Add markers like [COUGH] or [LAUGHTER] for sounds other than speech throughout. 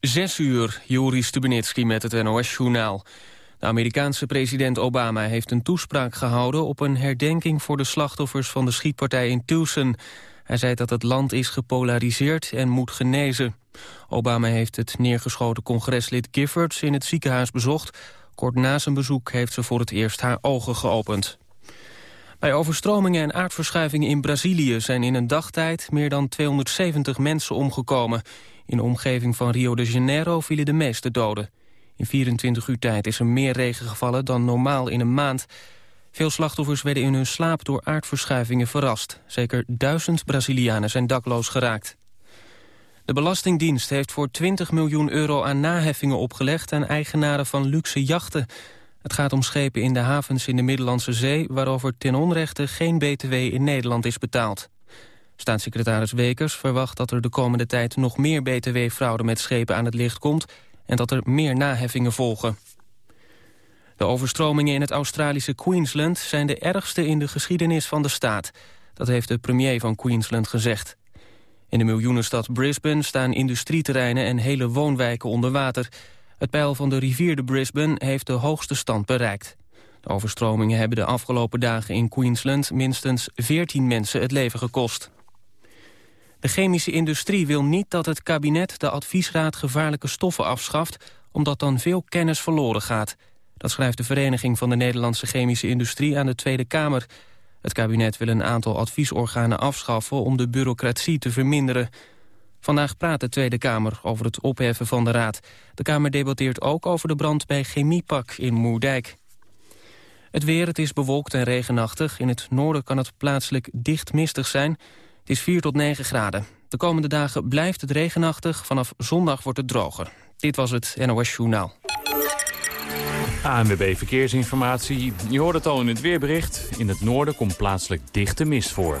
Zes uur, Juri Stubenitski met het NOS-journaal. De Amerikaanse president Obama heeft een toespraak gehouden... op een herdenking voor de slachtoffers van de schietpartij in Tucson. Hij zei dat het land is gepolariseerd en moet genezen. Obama heeft het neergeschoten congreslid Giffords in het ziekenhuis bezocht. Kort na zijn bezoek heeft ze voor het eerst haar ogen geopend. Bij overstromingen en aardverschuivingen in Brazilië zijn in een dagtijd meer dan 270 mensen omgekomen. In de omgeving van Rio de Janeiro vielen de meeste doden. In 24 uur tijd is er meer regen gevallen dan normaal in een maand. Veel slachtoffers werden in hun slaap door aardverschuivingen verrast. Zeker duizend Brazilianen zijn dakloos geraakt. De Belastingdienst heeft voor 20 miljoen euro aan naheffingen opgelegd... aan eigenaren van luxe jachten. Het gaat om schepen in de havens in de Middellandse Zee... waarover ten onrechte geen btw in Nederland is betaald. Staatssecretaris Wekers verwacht dat er de komende tijd... nog meer btw-fraude met schepen aan het licht komt... en dat er meer naheffingen volgen. De overstromingen in het Australische Queensland... zijn de ergste in de geschiedenis van de staat. Dat heeft de premier van Queensland gezegd. In de miljoenenstad Brisbane staan industrieterreinen... en hele woonwijken onder water... Het peil van de rivier de Brisbane heeft de hoogste stand bereikt. De overstromingen hebben de afgelopen dagen in Queensland minstens 14 mensen het leven gekost. De chemische industrie wil niet dat het kabinet de adviesraad gevaarlijke stoffen afschaft, omdat dan veel kennis verloren gaat. Dat schrijft de Vereniging van de Nederlandse Chemische Industrie aan de Tweede Kamer. Het kabinet wil een aantal adviesorganen afschaffen om de bureaucratie te verminderen. Vandaag praat de Tweede Kamer over het opheffen van de Raad. De Kamer debatteert ook over de brand bij Chemiepak in Moerdijk. Het weer, het is bewolkt en regenachtig. In het noorden kan het plaatselijk dicht mistig zijn. Het is 4 tot 9 graden. De komende dagen blijft het regenachtig. Vanaf zondag wordt het droger. Dit was het NOS Journaal. ANWB Verkeersinformatie. Je hoort het al in het weerbericht. In het noorden komt plaatselijk dichte mist voor.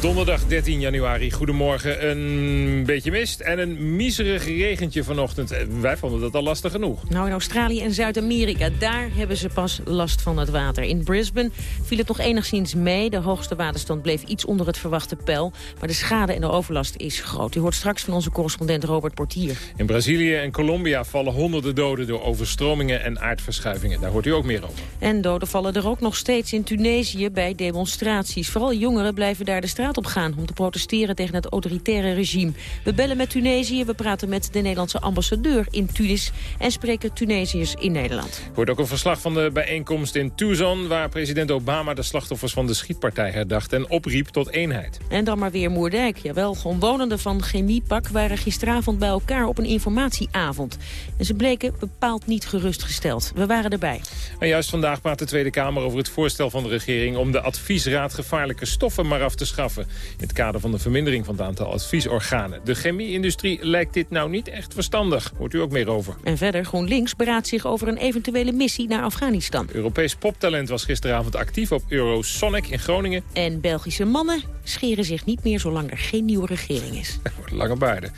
Donderdag 13 januari, goedemorgen. Een beetje mist en een miserig regentje vanochtend. Eh, wij vonden dat al lastig genoeg. Nou, in Australië en Zuid-Amerika, daar hebben ze pas last van het water. In Brisbane viel het nog enigszins mee. De hoogste waterstand bleef iets onder het verwachte peil. Maar de schade en de overlast is groot. U hoort straks van onze correspondent Robert Portier. In Brazilië en Colombia vallen honderden doden door overstromingen en aardverschuivingen. Daar hoort u ook meer over. En doden vallen er ook nog steeds in Tunesië bij demonstraties. Vooral jongeren blijven daar de straat op gaan om te protesteren tegen het autoritaire regime. We bellen met Tunesië, we praten met de Nederlandse ambassadeur in Tunis... en spreken Tunesiërs in Nederland. Er wordt ook een verslag van de bijeenkomst in Tucson... waar president Obama de slachtoffers van de schietpartij herdacht... en opriep tot eenheid. En dan maar weer Moerdijk. Jawel, omwonenden van Chemiepak waren gisteravond bij elkaar op een informatieavond. En ze bleken bepaald niet gerustgesteld. We waren erbij. En juist vandaag praat de Tweede Kamer over het voorstel van de regering... om de adviesraad gevaarlijke stoffen maar af te schaffen in het kader van de vermindering van het aantal adviesorganen. De chemie-industrie lijkt dit nou niet echt verstandig. Hoort u ook meer over. En verder, GroenLinks beraadt zich over een eventuele missie naar Afghanistan. Europees poptalent was gisteravond actief op Eurosonic in Groningen. En Belgische mannen scheren zich niet meer zolang er geen nieuwe regering is. [LAUGHS] Lange baarden.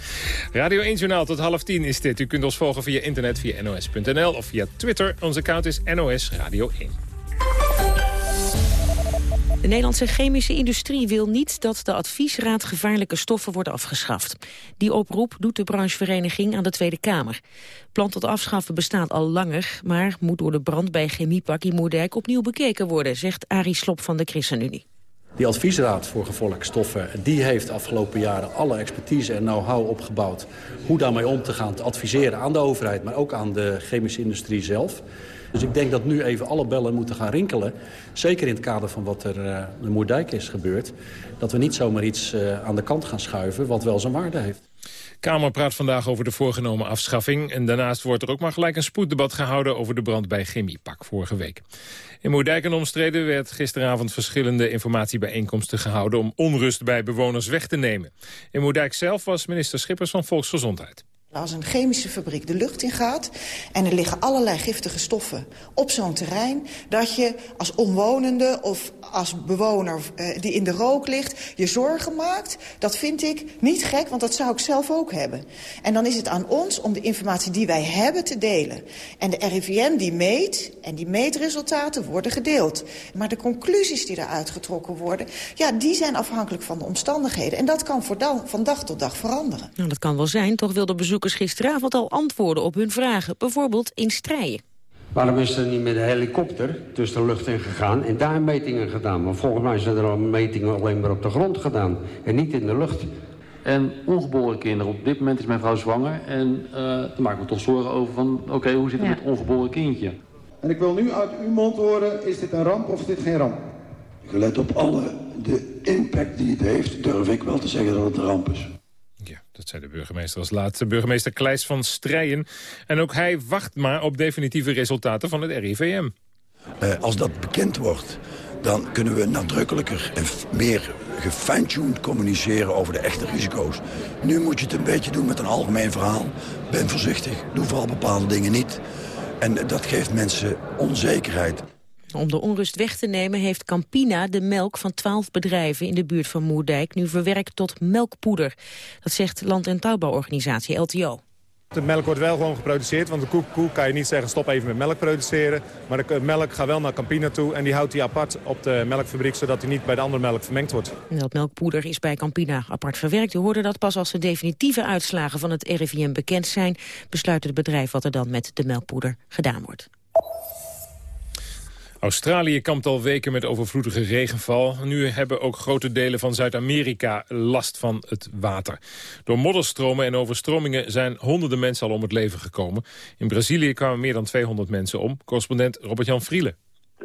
Radio 1 Journaal tot half tien is dit. U kunt ons volgen via internet via nos.nl of via Twitter. Onze account is NOS Radio 1. De Nederlandse chemische industrie wil niet dat de adviesraad gevaarlijke stoffen wordt afgeschaft. Die oproep doet de branchevereniging aan de Tweede Kamer. Plan tot afschaffen bestaat al langer, maar moet door de brand bij Chemiepak in Moerdijk opnieuw bekeken worden, zegt Arie Slop van de ChristenUnie. Die adviesraad voor gevaarlijke stoffen die heeft afgelopen jaren alle expertise en know-how opgebouwd... hoe daarmee om te gaan, te adviseren aan de overheid, maar ook aan de chemische industrie zelf. Dus ik denk dat nu even alle bellen moeten gaan rinkelen. Zeker in het kader van wat er uh, in Moerdijk is gebeurd. Dat we niet zomaar iets uh, aan de kant gaan schuiven wat wel zijn waarde heeft. Kamer praat vandaag over de voorgenomen afschaffing. En daarnaast wordt er ook maar gelijk een spoeddebat gehouden... over de brand bij Chemiepak vorige week. In Moerdijk en omstreden werd gisteravond verschillende informatiebijeenkomsten gehouden... om onrust bij bewoners weg te nemen. In Moerdijk zelf was minister Schippers van Volksgezondheid. Als een chemische fabriek de lucht in gaat en er liggen allerlei giftige stoffen op zo'n terrein... dat je als omwonende of als bewoner eh, die in de rook ligt je zorgen maakt... dat vind ik niet gek, want dat zou ik zelf ook hebben. En dan is het aan ons om de informatie die wij hebben te delen. En de RIVM die meet en die meetresultaten worden gedeeld. Maar de conclusies die eruit getrokken worden... ja, die zijn afhankelijk van de omstandigheden. En dat kan van dag tot dag veranderen. Nou, dat kan wel zijn, toch wilden gisteravond al antwoorden op hun vragen. Bijvoorbeeld in strijen. Waarom is er niet met een helikopter tussen de lucht in gegaan en daar metingen gedaan? Want volgens mij zijn er al metingen alleen maar op de grond gedaan en niet in de lucht. En ongeboren kinderen. Op dit moment is mijn vrouw zwanger. En uh, daar maken we toch zorgen over van, oké, hoe zit het met het ongeboren kindje? En ik wil nu uit uw mond horen, is dit een ramp of is dit geen ramp? Gelet op alle de impact die het heeft, durf ik wel te zeggen dat het een ramp is. Dat zei de burgemeester als laatste. Burgemeester Kleis van Strijen. En ook hij wacht maar op definitieve resultaten van het RIVM. Uh, als dat bekend wordt, dan kunnen we nadrukkelijker en meer gefine-tuned communiceren over de echte risico's. Nu moet je het een beetje doen met een algemeen verhaal. Ben voorzichtig, doe vooral bepaalde dingen niet. En dat geeft mensen onzekerheid. Om de onrust weg te nemen heeft Campina de melk van twaalf bedrijven in de buurt van Moerdijk nu verwerkt tot melkpoeder. Dat zegt Land- en Tuinbouworganisatie LTO. De melk wordt wel gewoon geproduceerd, want de koe, koe kan je niet zeggen stop even met melk produceren. Maar de melk gaat wel naar Campina toe en die houdt die apart op de melkfabriek, zodat die niet bij de andere melk vermengd wordt. Dat melkpoeder is bij Campina apart verwerkt. U hoorde dat pas als de definitieve uitslagen van het RIVM bekend zijn, besluit het bedrijf wat er dan met de melkpoeder gedaan wordt. Australië kampt al weken met overvloedige regenval. Nu hebben ook grote delen van Zuid-Amerika last van het water. Door modderstromen en overstromingen zijn honderden mensen al om het leven gekomen. In Brazilië kwamen meer dan 200 mensen om. Correspondent Robert-Jan Vrielen.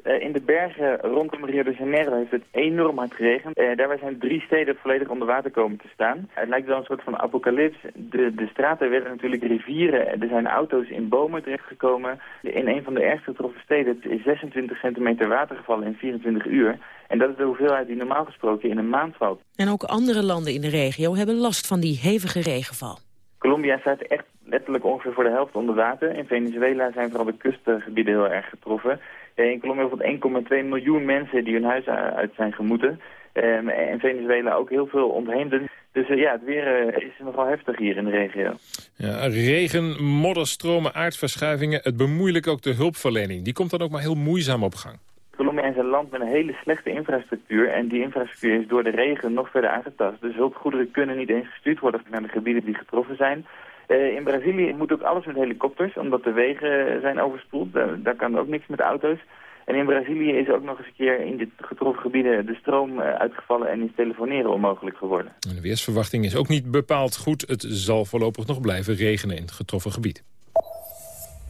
Eh, in de bergen rondom Rio de Janeiro heeft het enorm hard geregend. Uh, daarbij zijn drie steden volledig onder water komen te staan. Het lijkt wel een soort van apocalyps. De, de straten werden natuurlijk rivieren. Er zijn auto's in bomen terechtgekomen. In een van de ergste getroffen steden is 26 centimeter water gevallen in 24 uur. En dat is de hoeveelheid die normaal gesproken in een maand valt. En ook andere landen in de regio hebben last van die hevige regenval. Colombia staat echt letterlijk ongeveer voor de helft onder water. In Venezuela zijn vooral de kustgebieden heel erg getroffen. Eh, in Colombia bijvoorbeeld 1,2 miljoen mensen die hun huis uit zijn gemoeten. Um, en Venezuela ook heel veel ontheemden. Dus uh, ja, het weer uh, is nogal heftig hier in de regio. Ja, regen, modderstromen, aardverschuivingen. Het bemoeilijkt ook de hulpverlening. Die komt dan ook maar heel moeizaam op gang. Colombia is een land met een hele slechte infrastructuur. En die infrastructuur is door de regen nog verder aangetast. Dus hulpgoederen kunnen niet eens gestuurd worden naar de gebieden die getroffen zijn. Uh, in Brazilië moet ook alles met helikopters, omdat de wegen zijn overspoeld. daar kan ook niks met auto's. En in Brazilië is ook nog eens een keer in de getroffen gebieden de stroom uh, uitgevallen en is telefoneren onmogelijk geworden. En de weersverwachting is ook niet bepaald goed. Het zal voorlopig nog blijven regenen in het getroffen gebied.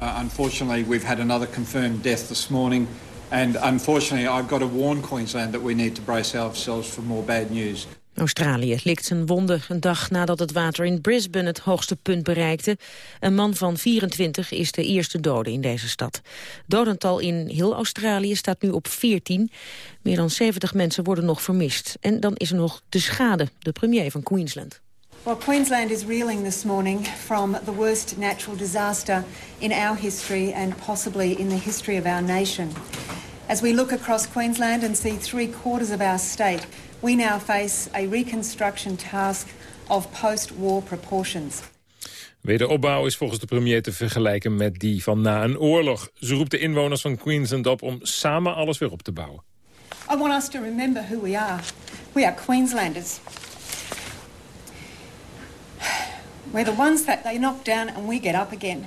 Uh, unfortunately, we've had another confirmed death this morning. And unfortunately, I've got to warn Queensland that we need to brace ourselves for more bad news. Australië likt zijn wonden een dag nadat het water in Brisbane het hoogste punt bereikte. Een man van 24 is de eerste dode in deze stad. Dodental in heel Australië staat nu op 14. Meer dan 70 mensen worden nog vermist. En dan is er nog de schade, de premier van Queensland. Queensland is reeling this morning from the worst natural disaster in our history and possibly in the history of our nation. As we look across Queensland and see three quarters of our state we now face a reconstruction task of post-war proportions. Wederopbouw is volgens de premier te vergelijken met die van na een oorlog. Ze roept de inwoners van Queensland op om samen alles weer op te bouwen. I want us to remember who we are. We are Queenslanders. We're the ones that they knock down and we get up again.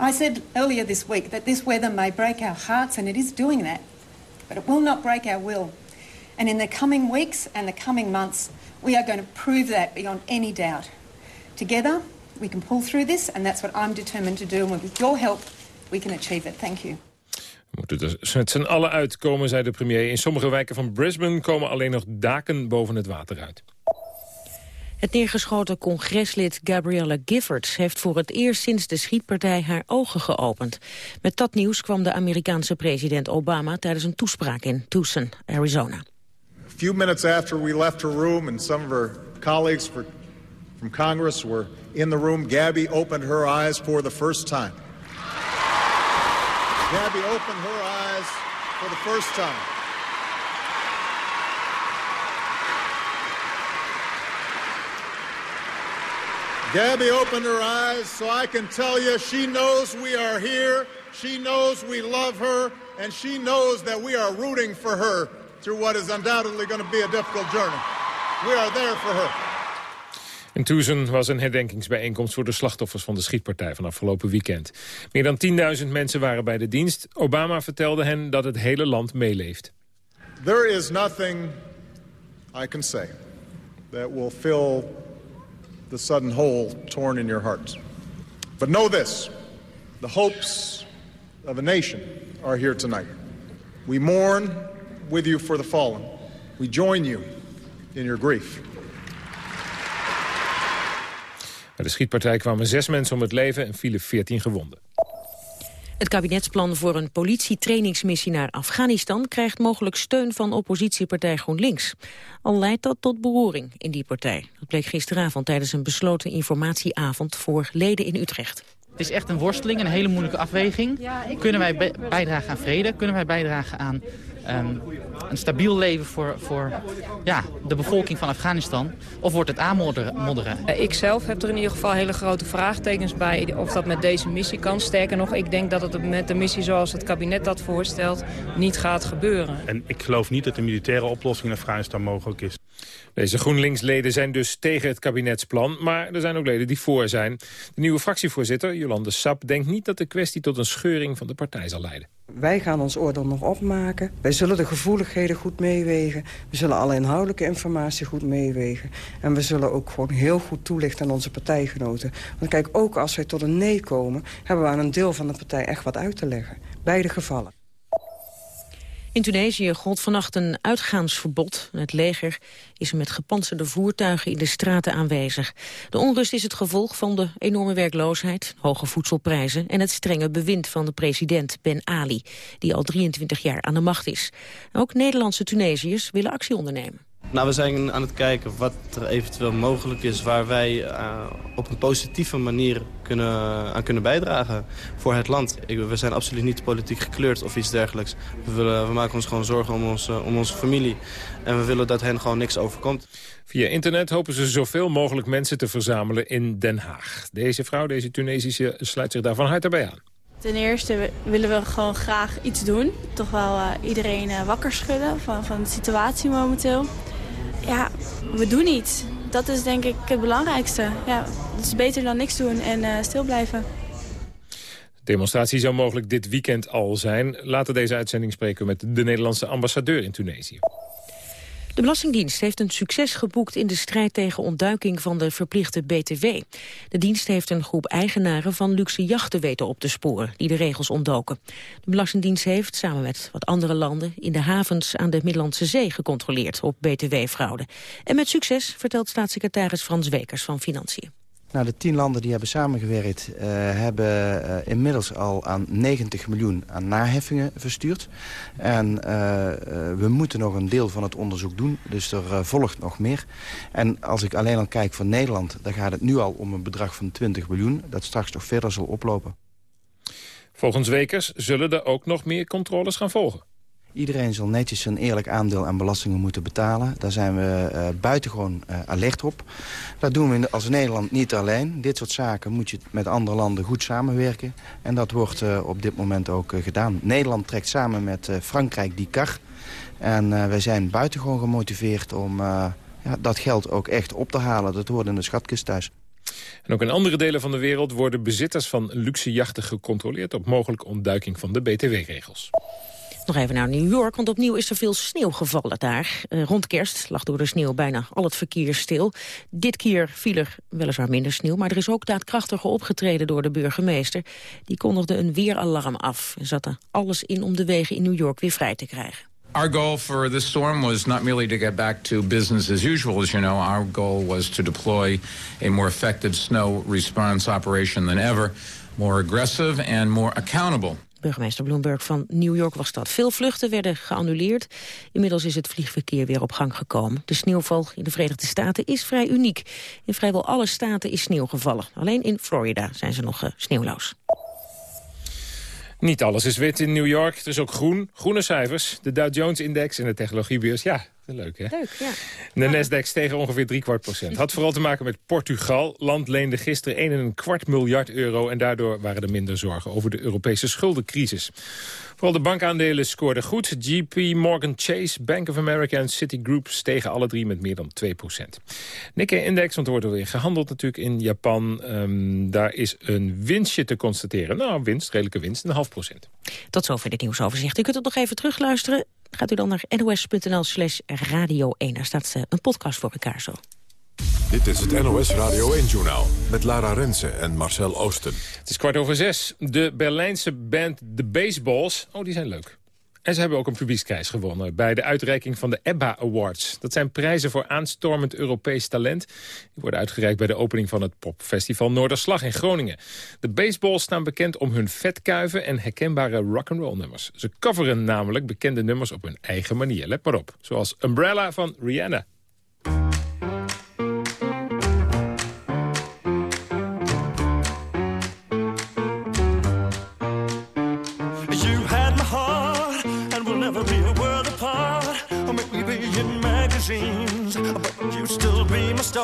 I said earlier this week that this weather may break our hearts, and it is doing that, but it will not break our will. And in the coming weeks and the coming months, we are going to prove that beyond any doubt. Together, we can pull through this, and that's what I'm determined to do. And with your help, we can achieve it. Thank you. We moeten er met z'n allen uitkomen, zei de premier. In sommige wijken van Brisbane komen alleen nog daken boven het water uit. Het neergeschoten congreslid Gabriella Giffords heeft voor het eerst sinds de schietpartij haar ogen geopend. Met dat nieuws kwam de Amerikaanse president Obama tijdens een toespraak in Tucson, Arizona few minutes after we left her room and some of her colleagues were from Congress were in the room, Gabby opened her eyes for the first time. Gabby opened her eyes for the first time. Gabby opened her eyes so I can tell you she knows we are here, she knows we love her, and she knows that we are rooting for her through what is undoubtedly going to be a difficult journey. We are there for her. In Tucson was een herdenkingsbijeenkomst voor de slachtoffers van de schietpartij van afgelopen weekend. Meer dan 10.000 mensen waren bij de dienst. Obama vertelde hen dat het hele land meeleeft. There is nothing I can say that will fill the sudden hole torn in your heart. But know this, the hopes of a nation are here tonight. We mourn with you for the fallen. We join you in your grief. Bij de schietpartij kwamen zes mensen om het leven en vielen veertien gewonden. Het kabinetsplan voor een politietrainingsmissie naar Afghanistan krijgt mogelijk steun van oppositiepartij GroenLinks. Al leidt dat tot beroering in die partij. Dat bleek gisteravond tijdens een besloten informatieavond voor leden in Utrecht. Het is echt een worsteling, een hele moeilijke afweging. Kunnen wij bijdragen aan vrede? Kunnen wij bijdragen aan um, een stabiel leven voor, voor ja, de bevolking van Afghanistan? Of wordt het aanmodderen? Ik zelf heb er in ieder geval hele grote vraagtekens bij of dat met deze missie kan. Sterker nog, ik denk dat het met de missie zoals het kabinet dat voorstelt niet gaat gebeuren. En ik geloof niet dat de militaire oplossing in Afghanistan mogelijk is. Deze GroenLinks-leden zijn dus tegen het kabinetsplan, maar er zijn ook leden die voor zijn. De nieuwe fractievoorzitter, Jolande Sap, denkt niet dat de kwestie tot een scheuring van de partij zal leiden. Wij gaan ons oordeel nog opmaken. Wij zullen de gevoeligheden goed meewegen. We zullen alle inhoudelijke informatie goed meewegen. En we zullen ook gewoon heel goed toelichten aan onze partijgenoten. Want kijk, ook als wij tot een nee komen... hebben we aan een deel van de partij echt wat uit te leggen. Beide gevallen. In Tunesië gold vannacht een uitgaansverbod. Het leger is met gepantserde voertuigen in de straten aanwezig. De onrust is het gevolg van de enorme werkloosheid, hoge voedselprijzen... en het strenge bewind van de president Ben Ali, die al 23 jaar aan de macht is. Ook Nederlandse Tunesiërs willen actie ondernemen. Nou, we zijn aan het kijken wat er eventueel mogelijk is... waar wij uh, op een positieve manier kunnen, aan kunnen bijdragen voor het land. Ik, we zijn absoluut niet politiek gekleurd of iets dergelijks. We, willen, we maken ons gewoon zorgen om, ons, om onze familie. En we willen dat hen gewoon niks overkomt. Via internet hopen ze zoveel mogelijk mensen te verzamelen in Den Haag. Deze vrouw, deze Tunesische, sluit zich daar van harte bij aan. Ten eerste willen we gewoon graag iets doen. Toch wel uh, iedereen uh, wakker schudden van, van de situatie momenteel ja, we doen iets. Dat is denk ik het belangrijkste. Ja, het is beter dan niks doen en uh, stil blijven. De demonstratie zou mogelijk dit weekend al zijn. Later deze uitzending spreken we met de Nederlandse ambassadeur in Tunesië. De Belastingdienst heeft een succes geboekt in de strijd tegen ontduiking van de verplichte BTW. De dienst heeft een groep eigenaren van luxe jachten weten op te sporen die de regels ontdoken. De Belastingdienst heeft samen met wat andere landen in de havens aan de Middellandse Zee gecontroleerd op BTW-fraude. En met succes, vertelt staatssecretaris Frans Wekers van Financiën. Nou, de tien landen die hebben samengewerkt... Uh, hebben uh, inmiddels al aan 90 miljoen aan naheffingen verstuurd. En uh, we moeten nog een deel van het onderzoek doen. Dus er volgt nog meer. En als ik alleen al kijk voor Nederland... dan gaat het nu al om een bedrag van 20 miljoen... dat straks nog verder zal oplopen. Volgens Wekers zullen er ook nog meer controles gaan volgen. Iedereen zal netjes een eerlijk aandeel aan belastingen moeten betalen. Daar zijn we uh, buitengewoon uh, alert op. Dat doen we als Nederland niet alleen. Dit soort zaken moet je met andere landen goed samenwerken. En dat wordt uh, op dit moment ook gedaan. Nederland trekt samen met Frankrijk die kar. En wij zijn buitengewoon gemotiveerd om ja, dat geld ook echt op te halen. Dat hoort in de schatkist thuis. En ook in andere delen van de wereld worden bezitters van luxe jachten gecontroleerd... op mogelijke ontduiking van de BTW-regels. Nog even naar New York, want opnieuw is er veel sneeuw gevallen daar. Uh, rond kerst lag door de sneeuw bijna al het verkeer stil. Dit keer viel er weliswaar minder sneeuw... maar er is ook daadkrachtiger opgetreden door de burgemeester. Die kondigde een weeralarm af en zette alles in om de wegen in New York weer vrij te krijgen. Our goal for this storm was not merely to get back to business as usual, as you know. Our goal was to deploy a more effective snow response operation than ever, more aggressive and more accountable. Burgemeester Bloomberg van New York was dat. Veel vluchten werden geannuleerd. Inmiddels is het vliegverkeer weer op gang gekomen. De sneeuwval in de Verenigde Staten is vrij uniek. In vrijwel alle staten is sneeuw gevallen. Alleen in Florida zijn ze nog uh, sneeuwloos. Niet alles is wit in New York. Het is ook groen. Groene cijfers. De Dow Jones-index en de technologiebeurs. Ja, leuk hè? Leuk, ja. De Nasdaq steeg ongeveer drie kwart procent. Had vooral te maken met Portugal. Land leende gisteren 1,25 kwart miljard euro... en daardoor waren er minder zorgen over de Europese schuldencrisis. Vooral de bankaandelen scoorden goed. GP Morgan Chase, Bank of America en Citigroup stegen alle drie met meer dan 2 procent. Nikkei-index, want er wordt alweer gehandeld natuurlijk in Japan. Um, daar is een winstje te constateren. Nou, winst, redelijke winst, een half procent. Tot zover dit nieuwsoverzicht. U kunt het nog even terugluisteren. Gaat u dan naar nos.nl slash radio 1. Daar staat een podcast voor elkaar zo. Dit is het NOS Radio 1-journaal met Lara Rensen en Marcel Oosten. Het is kwart over zes. De Berlijnse band The Baseballs, oh die zijn leuk. En ze hebben ook een publieksprijs gewonnen bij de uitreiking van de EBBA Awards. Dat zijn prijzen voor aanstormend Europees talent. Die worden uitgereikt bij de opening van het popfestival Noorderslag in Groningen. De baseballs staan bekend om hun vetkuiven en herkenbare rock'n'roll nummers. Ze coveren namelijk bekende nummers op hun eigen manier. Let maar op. Zoals Umbrella van Rihanna.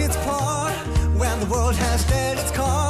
its part, when the world has dealt its cards,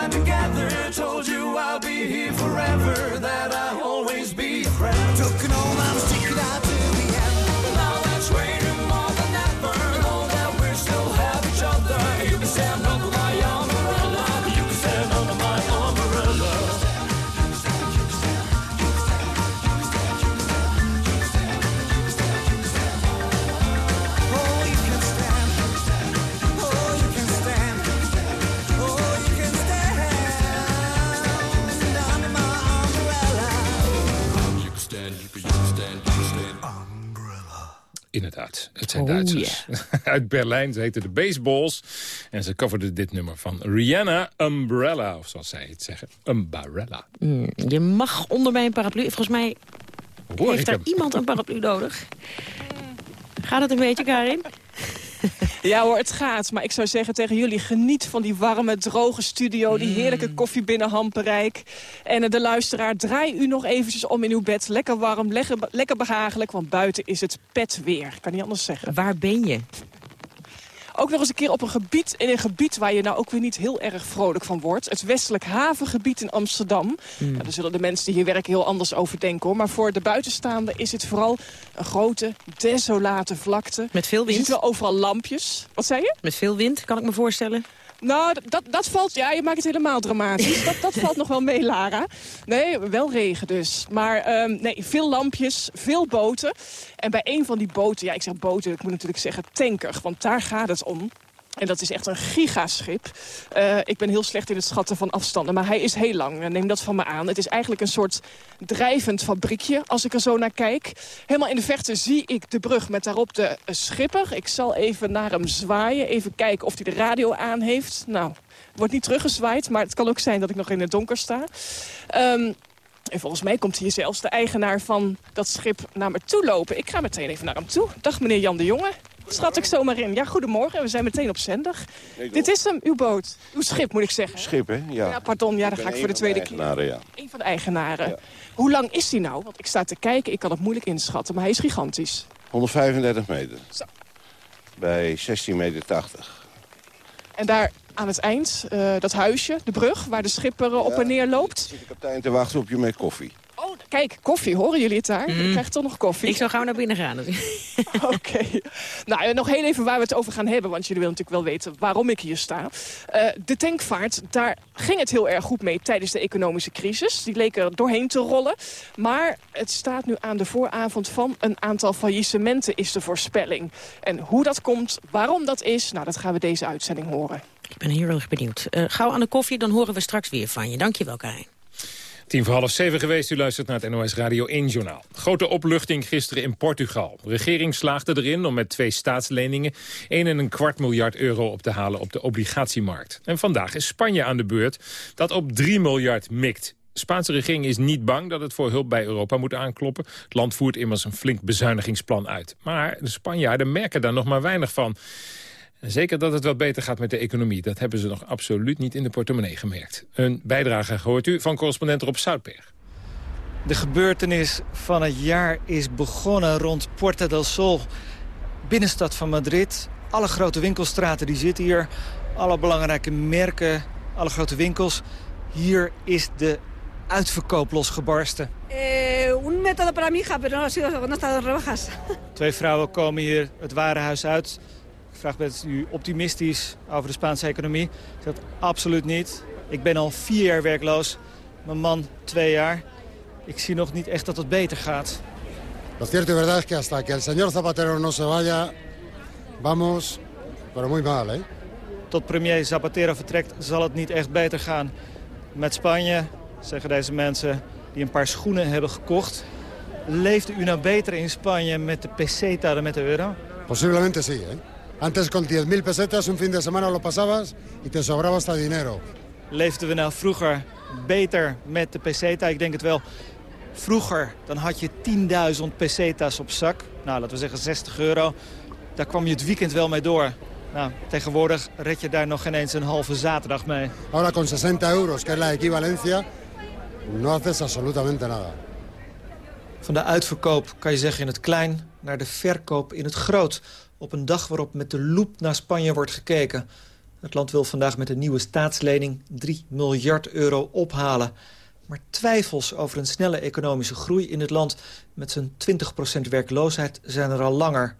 shines, we'll Inderdaad, het zijn Oh, Duitsers. [LAUGHS] Uit Berlijn, ze heten de Baseballs. En ze coverden dit nummer van Rihanna Umbrella. Of zoals zij het zeggen, Umbrella. Mm, je mag onder mijn paraplu. Volgens mij Hoor heeft er hem. iemand een paraplu nodig. Gaat het een beetje, Karin? [LAUGHS] [LAUGHS] Ja hoor, het gaat. Maar ik zou zeggen tegen jullie, geniet van die warme, droge studio. Die heerlijke koffie binnen handbereik. En eh, de luisteraar, draai u nog eventjes om in uw bed. Lekker warm, lekker, lekker behagelijk, want buiten is het pet weer. Ik kan niet anders zeggen. Waar ben je? Ook nog eens een keer op een gebied, in een gebied waar je nou ook weer niet heel erg vrolijk van wordt. Het westelijk havengebied in Amsterdam. Nou, daar zullen de mensen die hier werken heel anders over denken hoor. Maar voor de buitenstaanden is het vooral een grote, desolate vlakte. Met veel Je wind? ziet wel overal lampjes. Wat zei je? Met veel wind, kan ik me voorstellen. Nou, dat, dat valt... Ja, je maakt het helemaal dramatisch. dat, dat valt nog wel mee, Lara. Nee, wel regen dus. Maar ehm, nee, veel lampjes, veel boten. En bij een van die boten... Ja, ik zeg boten, ik moet natuurlijk zeggen tanker. Want daar gaat het om. En dat is echt een gigaschip. Eh, ik ben heel slecht in het schatten van afstanden, maar hij is heel lang. Neem dat van me aan. Het is eigenlijk een soort drijvend fabriekje, als ik er zo naar kijk. Helemaal in de verte zie ik de brug met daarop de eh, schipper. Ik zal even naar hem zwaaien, even kijken of hij de radio aan heeft. Nou, wordt niet teruggezwaaid, maar het kan ook zijn dat ik nog in het donker sta. Ehm, en volgens mij komt hier zelfs de eigenaar van dat schip naar me toe lopen. Ik ga meteen even naar hem toe. Dag meneer Jan de Jonge. Schat ik zomaar in. Ja, goedemorgen. We zijn meteen op zender. Dit is hem, uw boot. Uw schip, moet ik zeggen. Schip, hè? Ja. Ja, pardon. Ja, Ik dan ga ik voor de tweede keer. ja. Een van de eigenaren. Hoe lang is die nou? Want ik sta te kijken. Ik kan het moeilijk inschatten, maar hij is gigantisch. 135 meter. Bij 16,80 meter. En daar aan het eind, eh, dat huisje, de brug, waar de schipper eh, op en neer loopt. Zit de kapitein te wachten op je met koffie. Kijk, koffie. Horen jullie het daar? Ik krijg toch nog koffie. Ik zou gauw naar binnen gaan. [LAUGHS] Oké. Nou, nog heel even waar we het over gaan hebben. Want jullie willen natuurlijk wel weten waarom ik hier sta. Eh, de tankvaart, daar ging het heel erg goed mee tijdens de economische crisis. Die leek er doorheen te rollen. Maar het staat nu aan de vooravond van een aantal faillissementen, is de voorspelling. En hoe dat komt, waarom dat is, nou, dat gaan we deze uitzending horen. Ik ben heel erg benieuwd. Eh, gauw aan de koffie, dan horen we straks weer van je. Dank je wel, Karin. Tien voor half zeven geweest, u luistert naar het NOS Radio 1-journaal. Grote opluchting gisteren in Portugal. De regering slaagde erin om met twee staatsleningen... 1 en een kwart miljard euro op te halen op de obligatiemarkt. En vandaag is Spanje aan de beurt, dat op 3 miljard mikt. De Spaanse regering is niet bang dat het voor hulp bij Europa moet aankloppen. Het land voert immers een flink bezuinigingsplan uit. Maar de Spanjaarden merken daar nog maar weinig van. En zeker dat het wat beter gaat met de economie. Dat hebben ze nog absoluut niet in de portemonnee gemerkt. Een bijdrage hoort u van correspondent Rob Zoutberg. De gebeurtenis van het jaar is begonnen rond Puerta del Sol. Binnenstad van Madrid. Alle grote winkelstraten die zitten hier. Alle belangrijke merken, alle grote winkels. Hier is de uitverkoop losgebarsten. Eh, un método para mi hija, pero no ha sido no ha estado en rebajas. Twee vrouwen komen hier het warenhuis uit. Ik vraag, bent u optimistisch over de Spaanse economie? Ik zeg, absoluut niet. Ik ben al vier jaar werkloos. Mijn man twee jaar. Ik zie nog niet echt dat het beter gaat. Lo cierto y verdad es que hasta que el señor Zapatero no se vaya, vamos, pero muy mal, ¿eh? Tot premier Zapatero vertrekt zal het niet echt beter gaan. Met Spanje, zeggen deze mensen die een paar schoenen hebben gekocht. Leefde u nou beter in Spanje met de peseta dan met de euro? Posiblemente sí, ¿eh? Antes con 10.000 pesetas un fin de semana lo pasabas y te sobraba hasta dinero. Leefden we nou vroeger beter met de peseta? Ik denk het wel. Vroeger dan had je 10.000 peseta's op zak. Nou, laten we zeggen 60 euro. Daar kwam je het weekend wel mee door. Nou, tegenwoordig red je daar nog geen eens een halve zaterdag mee. Ahora con 60 euros, que es la equivalencia, no haces absolutamente nada. Van de uitverkoop kan je zeggen in het klein naar de verkoop in het groot. Op een dag waarop met de loep naar Spanje wordt gekeken. Het land wil vandaag met een nieuwe staatslening 3 miljard euro ophalen. Maar twijfels over een snelle economische groei in het land... met zijn 20% werkloosheid zijn er al langer.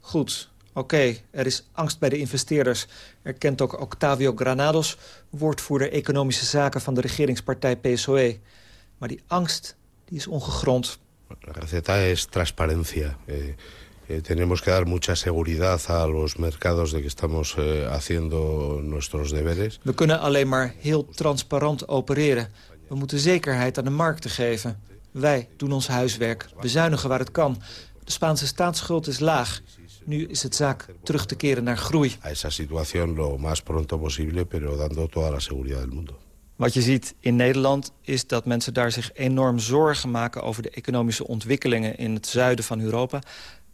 Goed, oké, er is angst bij de investeerders. Erkent ook Octavio Granados, woordvoerder economische zaken... van de regeringspartij PSOE. Maar die angst die is ongegrond. La receta es transparencia. Eh, eh, tenemos que dar mucha seguridad a los mercados de que estamos eh, haciendo nuestros deberes. We kunnen alleen maar heel transparant opereren. We moeten zekerheid aan de markten geven. Wij doen ons huiswerk, bezuinigen waar het kan. De Spaanse staatsschuld is laag. Nu is het zaak terug te keren naar groei. A esa situación lo más pronto posible, pero dando toda la seguridad del mundo. Wat je ziet in Nederland is dat mensen daar zich enorm zorgen maken... over de economische ontwikkelingen in het zuiden van Europa.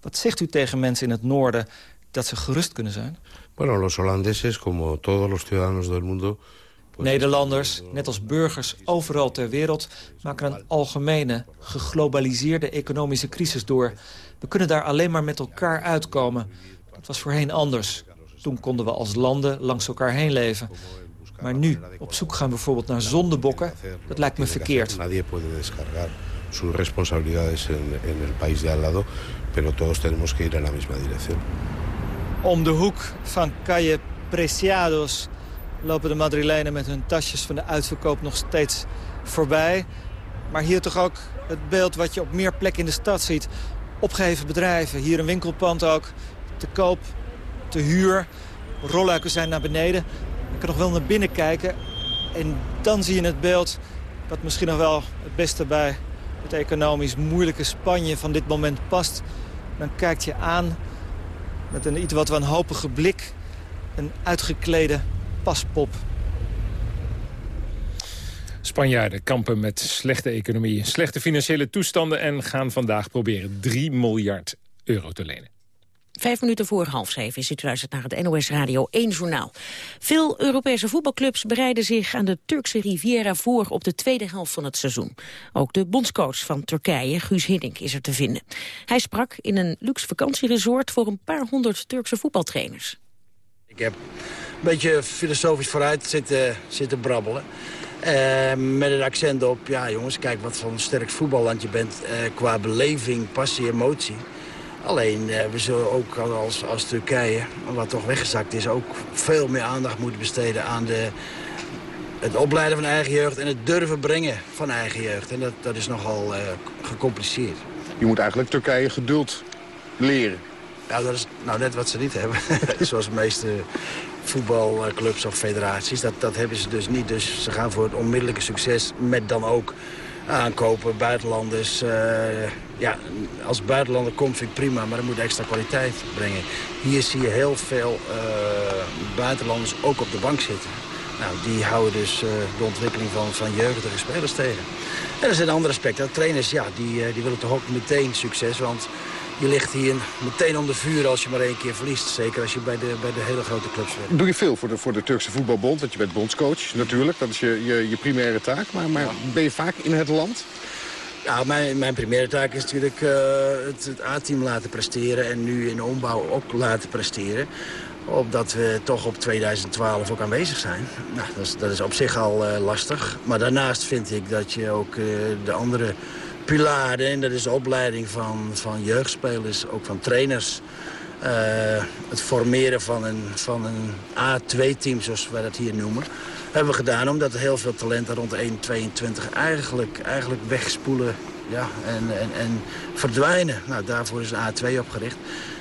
Wat zegt u tegen mensen in het noorden dat ze gerust kunnen zijn? Bueno, los holandeses, como todos los ciudadanos del mundo... Nederlanders, net als burgers overal ter wereld... maken een algemene, geglobaliseerde economische crisis door. We kunnen daar alleen maar met elkaar uitkomen. Dat was voorheen anders. Toen konden we als landen langs elkaar heen leven. Maar nu, op zoek gaan bijvoorbeeld naar zondebokken, dat lijkt me verkeerd. Nadie puede descargar sus responsabilidades en, el país de al lado, pero todos tenemos que ir en la misma dirección. Om de hoek van Calle Preciados lopen de Madrilenen met hun tasjes van de uitverkoop nog steeds voorbij. Maar hier toch ook het beeld wat je op meer plekken in de stad ziet. Opgeheven bedrijven, hier een winkelpand ook, te koop, te huur. Rolluiken zijn naar beneden. Ik kan nog wel naar binnen kijken. En dan zie je het beeld wat misschien nog wel het beste bij het economisch moeilijke Spanje van dit moment past. Dan kijkt je aan met een iets wat wanhopige blik. Een uitgeklede paspop. Spanjaarden kampen met slechte economie, slechte financiële toestanden... en gaan vandaag proberen 3 miljard euro te lenen. Vijf minuten voor half zeven is het luistert naar het NOS Radio 1 journaal. Veel Europese voetbalclubs bereiden zich aan de Turkse Riviera voor op de tweede helft van het seizoen. Ook de bondscoach van Turkije, Guus Hiddink, is er te vinden. Hij sprak in een luxe vakantieresort voor een paar honderd Turkse voetbaltrainers. Ik heb een beetje filosofisch vooruit zitten, zitten brabbelen. Uh, met een accent op, ja jongens, kijk wat voor een sterk voetballand je bent uh, qua beleving, passie, emotie. Alleen uh, we zullen ook als, als Turkije, wat toch weggezakt is... ook veel meer aandacht moeten besteden aan de, het opleiden van eigen jeugd... en het durven brengen van eigen jeugd. En dat, dat is nogal uh, gecompliceerd. Je moet eigenlijk Turkije geduld leren. Ja, dat is nou net wat ze niet hebben. [LAUGHS] Zoals de meeste voetbalclubs of federaties. Dat, dat hebben ze dus niet. Dus ze gaan voor het onmiddellijke succes met dan ook aankopen, buitenlanders. Uh, ja, als buitenlander komt vind ik prima, maar dan moet extra kwaliteit brengen. Hier zie je heel veel uh, buitenlanders ook op de bank zitten. Nou, die houden dus uh, de ontwikkeling van, van jeugdige spelers tegen. En er zijn andere aspecten. Trainers, ja, die, die willen toch ook meteen succes, want je ligt hier meteen onder vuur als je maar één keer verliest. Zeker als je bij de, bij de hele grote clubs bent. Doe je veel voor de, voor de Turkse voetbalbond? Want je bent bondscoach natuurlijk. Dat is je, je, je primaire taak. Maar, maar ben je vaak in het land? Ja, mijn, mijn primaire taak is natuurlijk uh, het, het A-team laten presteren. En nu in de ombouw ook laten presteren. Opdat we toch op 2012 ook aanwezig zijn. Nou, dat, is, dat is op zich al uh, lastig. Maar daarnaast vind ik dat je ook uh, de andere pilaren. En dat is de opleiding van, van jeugdspelers, ook van trainers. Uh, het formeren van een, van een A2-team, zoals wij dat hier noemen. Hebben we gedaan omdat heel veel talenten rond de 1,22 eigenlijk, eigenlijk wegspoelen ja, en, en, en verdwijnen. Nou, daarvoor is een A2 opgericht.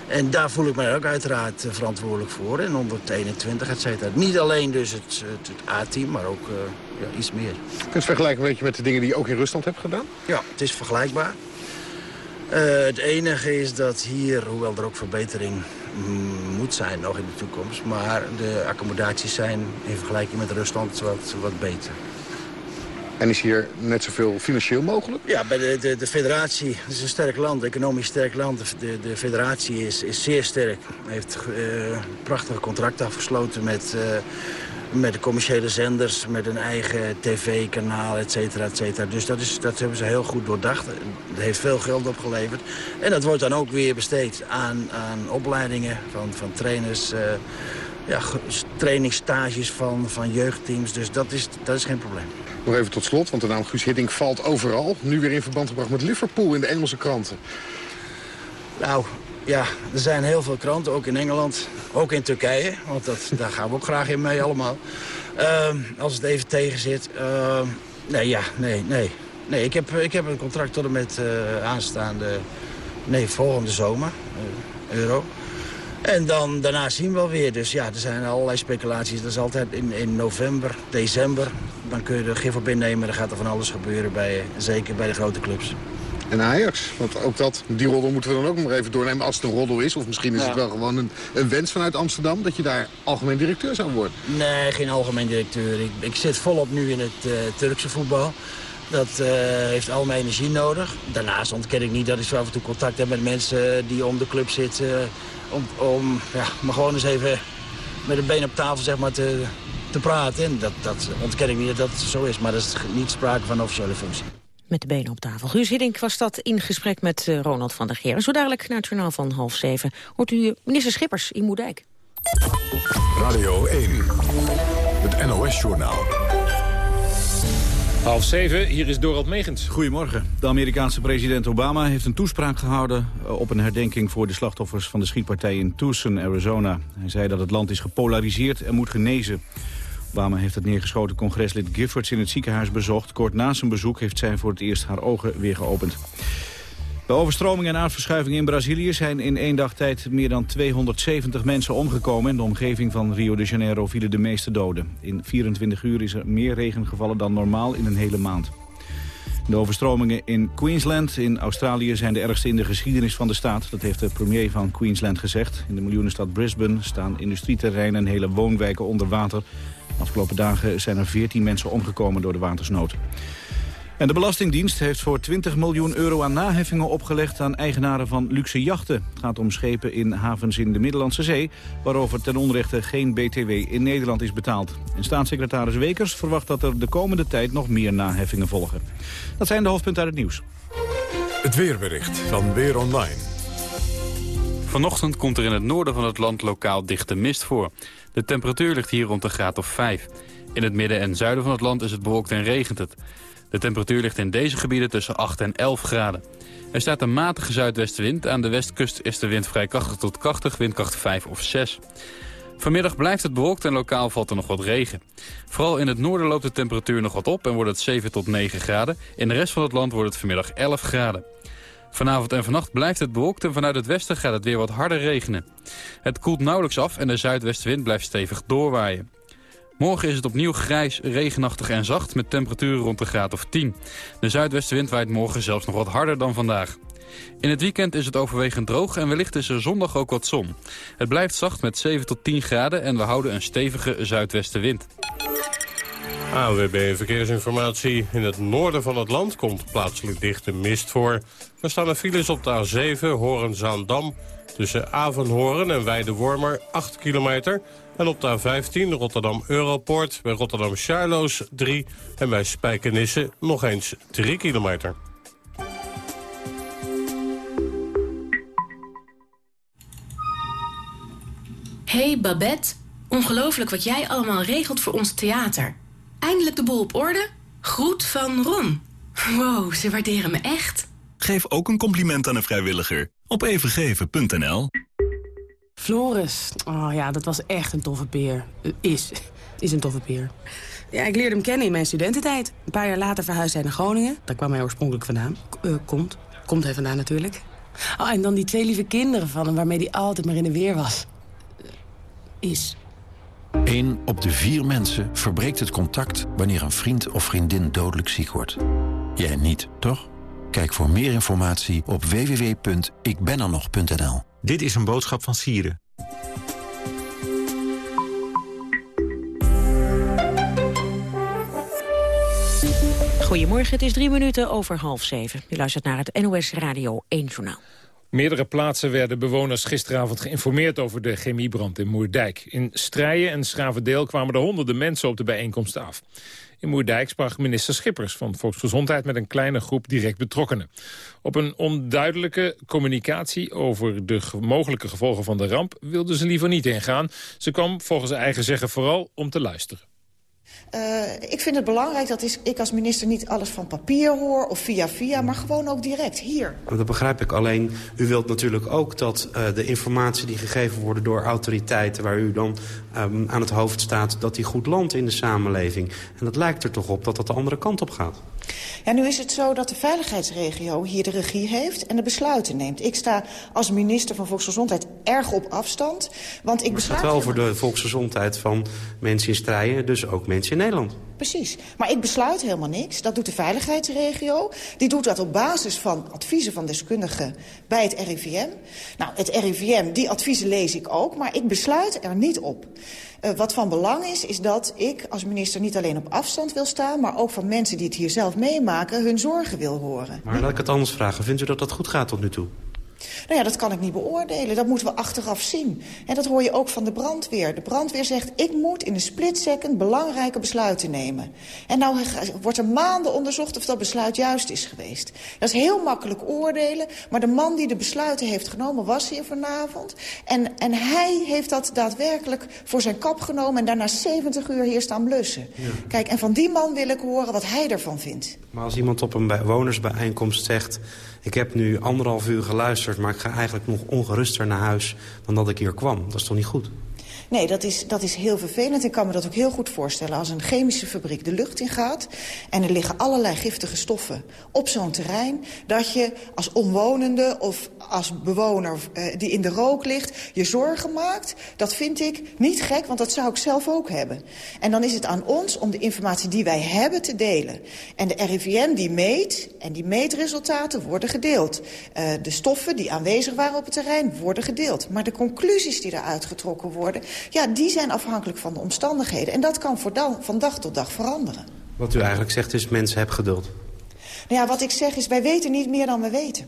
En daar voel ik mij ook uiteraard uh, verantwoordelijk voor. En onder het 21, et cetera. Niet alleen dus het, het, het A-team, maar ook uh, ja, iets meer. Kun je het vergelijken een beetje met de dingen die je ook in Rusland hebt gedaan? Ja, het is vergelijkbaar. Uh, het enige is dat hier, hoewel er ook verbetering moet zijn nog in de toekomst... maar de accommodaties zijn in vergelijking met Rusland wat, wat beter. En is hier net zoveel financieel mogelijk? Ja, bij de, de, de federatie, het is een sterk land, een economisch sterk land. De, de federatie is, is zeer sterk. heeft uh, prachtige contracten afgesloten met, uh, met de commerciële zenders... met een eigen tv-kanaal, et cetera, et cetera. Dus dat, is, dat hebben ze heel goed doordacht. Dat heeft veel geld opgeleverd. En dat wordt dan ook weer besteed aan, aan opleidingen van, van trainers... Uh, ja, trainingsstages van, van jeugdteams. Dus dat is, dat is geen probleem. Nog even tot slot, want de naam Guus Hiddink valt overal. Nu weer in verband gebracht met Liverpool in de Engelse kranten. Nou, ja, er zijn heel veel kranten, ook in Engeland. Ook in Turkije, want dat, [LAUGHS] daar gaan we ook graag in mee allemaal. Uh, als het even tegen zit. Uh, nee, ja, nee, nee. Nee, ik heb, ik heb een contract tot en met uh, aanstaande... Nee, volgende zomer. Uh, euro. En dan, daarna zien we wel weer. Dus ja, er zijn allerlei speculaties. Dat is altijd in, in november, december. Dan kun je er gif op innemen. Dan gaat er van alles gebeuren, bij, zeker bij de grote clubs. En Ajax, want ook dat, die roddel moeten we dan ook nog even doornemen als het een roddel is. Of misschien is ja. het wel gewoon een, een, wens vanuit Amsterdam dat je daar algemeen directeur zou worden. Nee, geen algemeen directeur. Ik, ik zit volop nu in het uh, Turkse voetbal. Dat uh, heeft al mijn energie nodig. Daarnaast ontken ik niet dat ik zo af en toe contact heb met mensen die om de club zitten om, om ja, maar gewoon eens even met een been op tafel zeg maar, te, te praten. En dat, dat ontken ik niet dat dat zo is, maar dat is niet sprake van officiële functie. Met de benen op tafel. Guus Hiddink was dat in gesprek met uh, Ronald van der Geer. Zo dadelijk naar het journaal van half zeven hoort u minister Schippers in Moerdijk. Radio 1, het NOS-journaal. Half zeven, hier is Dorald Megens. Goedemorgen. De Amerikaanse president Obama heeft een toespraak gehouden... Eh, op een herdenking voor de slachtoffers van de schietpartij in Tucson, Arizona. Hij zei dat het land is gepolariseerd en moet genezen. Obama heeft het neergeschoten congreslid Giffords in het ziekenhuis bezocht. Kort na zijn bezoek heeft zij voor het eerst haar ogen weer geopend. Bij overstromingen en aardverschuivingen in Brazilië zijn in één dag tijd meer dan 270 mensen omgekomen. In de omgeving van Rio de Janeiro vielen de meeste doden. In 24 uur is er meer regen gevallen dan normaal in een hele maand. De overstromingen in Queensland in Australië zijn de ergste in de geschiedenis van de staat. Dat heeft de premier van Queensland gezegd. In de miljoenenstad Brisbane staan industrieterreinen en hele woonwijken onder water. De afgelopen dagen zijn er 14 mensen omgekomen door de watersnood. En de Belastingdienst heeft voor 20 miljoen euro aan naheffingen opgelegd aan eigenaren van luxe jachten. Het gaat om schepen in havens in de Middellandse Zee, waarover ten onrechte geen BTW in Nederland is betaald. En staatssecretaris Wekers verwacht dat er de komende tijd nog meer naheffingen volgen. Dat zijn de hoofdpunten uit het nieuws. Het weerbericht van Weer Online. Vanochtend komt er in het noorden van het land lokaal dichte mist voor. De temperatuur ligt hier rond een graad of 5. In het midden en zuiden van het land is het bewolkt en regent het. De temperatuur ligt in deze gebieden tussen 8 en 11 graden. Er staat een matige zuidwestenwind. Aan de westkust is de wind vrij krachtig tot krachtig, windkracht 5 of 6. Vanmiddag blijft het bewolkt en lokaal valt er nog wat regen. Vooral in het noorden loopt de temperatuur nog wat op en wordt het 7 tot 9 graden. In de rest van het land wordt het vanmiddag 11 graden. Vanavond en vannacht blijft het bewolkt en vanuit het westen gaat het weer wat harder regenen. Het koelt nauwelijks af en de zuidwestenwind blijft stevig doorwaaien. Morgen is het opnieuw grijs, regenachtig en zacht met temperaturen rond de graad of 10. De zuidwestenwind waait morgen zelfs nog wat harder dan vandaag. In het weekend is het overwegend droog en wellicht is er zondag ook wat zon. Het blijft zacht met 7 tot 10 graden en we houden een stevige zuidwestenwind. AWB Verkeersinformatie. In het noorden van het land komt plaatselijk dichte mist voor. Er staan er files op de A7 Horen-Zaandam... tussen Avenhoorn en Weidewormer 8 kilometer... En op de A15 Rotterdam Europoort, bij Rotterdam Charloes 3... en bij Spijkenisse nog eens 3 kilometer. Hey Babette, ongelooflijk wat jij allemaal regelt voor ons theater. Eindelijk de boel op orde? Groet van Ron. Wow, ze waarderen me echt. Geef ook een compliment aan een vrijwilliger op evengeven.nl. Floris. Oh ja, dat was echt een toffe peer. Is. Is een toffe peer. Ja, ik leerde hem kennen in mijn studententijd. Een paar jaar later verhuisde hij naar Groningen. Daar kwam hij oorspronkelijk vandaan. Uh, komt. Komt hij vandaan natuurlijk. Oh, en dan die twee lieve kinderen van hem... waarmee hij altijd maar in de weer was. Uh, is. Eén op de vier mensen verbreekt het contact... wanneer een vriend of vriendin dodelijk ziek wordt. Jij niet, toch? Kijk voor meer informatie op www.ikbenernog.nl. Dit is een boodschap van Sieren. Goedemorgen, het is drie minuten over half zeven. U luistert naar het NOS Radio 1 Journaal. Meerdere plaatsen werden bewoners gisteravond geïnformeerd over de chemiebrand in Moerdijk. In Strijen en Schravendeel kwamen er honderden mensen op de bijeenkomsten af. In Moerdijk sprak minister Schippers van Volksgezondheid met een kleine groep direct betrokkenen. Op een onduidelijke communicatie over de mogelijke gevolgen van de ramp wilde ze liever niet ingaan. Ze kwam volgens eigen zeggen vooral om te luisteren. Uh, ik vind het belangrijk dat ik als minister niet alles van papier hoor of via via, maar gewoon ook direct hier. Dat begrijp ik. Alleen, u wilt natuurlijk ook dat uh, de informatie die gegeven wordt door autoriteiten... waar u dan um, aan het hoofd staat, dat die goed landt in de samenleving. En dat lijkt er toch op dat dat de andere kant op gaat. Ja, nu is het zo dat de veiligheidsregio hier de regie heeft en de besluiten neemt. Ik sta als minister van Volksgezondheid erg op afstand. Want ik besluit... Het gaat wel voor de volksgezondheid van mensen in strijden, dus ook mensen in Nederland. Precies. Maar ik besluit helemaal niks. Dat doet de veiligheidsregio. Die doet dat op basis van adviezen van deskundigen bij het RIVM. Nou, het RIVM, die adviezen lees ik ook, maar ik besluit er niet op. Uh, wat van belang is, is dat ik als minister niet alleen op afstand wil staan... maar ook van mensen die het hier zelf meemaken hun zorgen wil horen. Maar laat ik het anders vragen. Vindt u dat dat goed gaat tot nu toe? Nou ja, dat kan ik niet beoordelen. Dat moeten we achteraf zien. En dat hoor je ook van de brandweer. De brandweer zegt, ik moet in een split second belangrijke besluiten nemen. En nou wordt er maanden onderzocht of dat besluit juist is geweest. Dat is heel makkelijk oordelen. Maar de man die de besluiten heeft genomen was hier vanavond. En, en hij heeft dat daadwerkelijk voor zijn kap genomen... en daarna 70 uur hier staan blussen. Kijk, en van die man wil ik horen wat hij ervan vindt. Maar als iemand op een bewonersbijeenkomst zegt... ik heb nu anderhalf uur geluisterd... maar ik ga eigenlijk nog ongeruster naar huis dan dat ik hier kwam. Dat is toch niet goed? Nee, dat is, dat is heel vervelend. Ik kan me dat ook heel goed voorstellen. Als een chemische fabriek de lucht in gaat... en er liggen allerlei giftige stoffen op zo'n terrein... dat je als omwonende of als bewoner eh, die in de rook ligt... je zorgen maakt, dat vind ik niet gek, want dat zou ik zelf ook hebben. En dan is het aan ons om de informatie die wij hebben te delen. En de RIVM die meet, en die meetresultaten worden gedeeld. Uh, de stoffen die aanwezig waren op het terrein worden gedeeld. Maar de conclusies die eruit getrokken worden... ja, die zijn afhankelijk van de omstandigheden. En dat kan voor dan, van dag tot dag veranderen. Wat u eigenlijk zegt is, mensen hebben geduld. Nou ja, wat ik zeg is, wij weten niet meer dan we weten.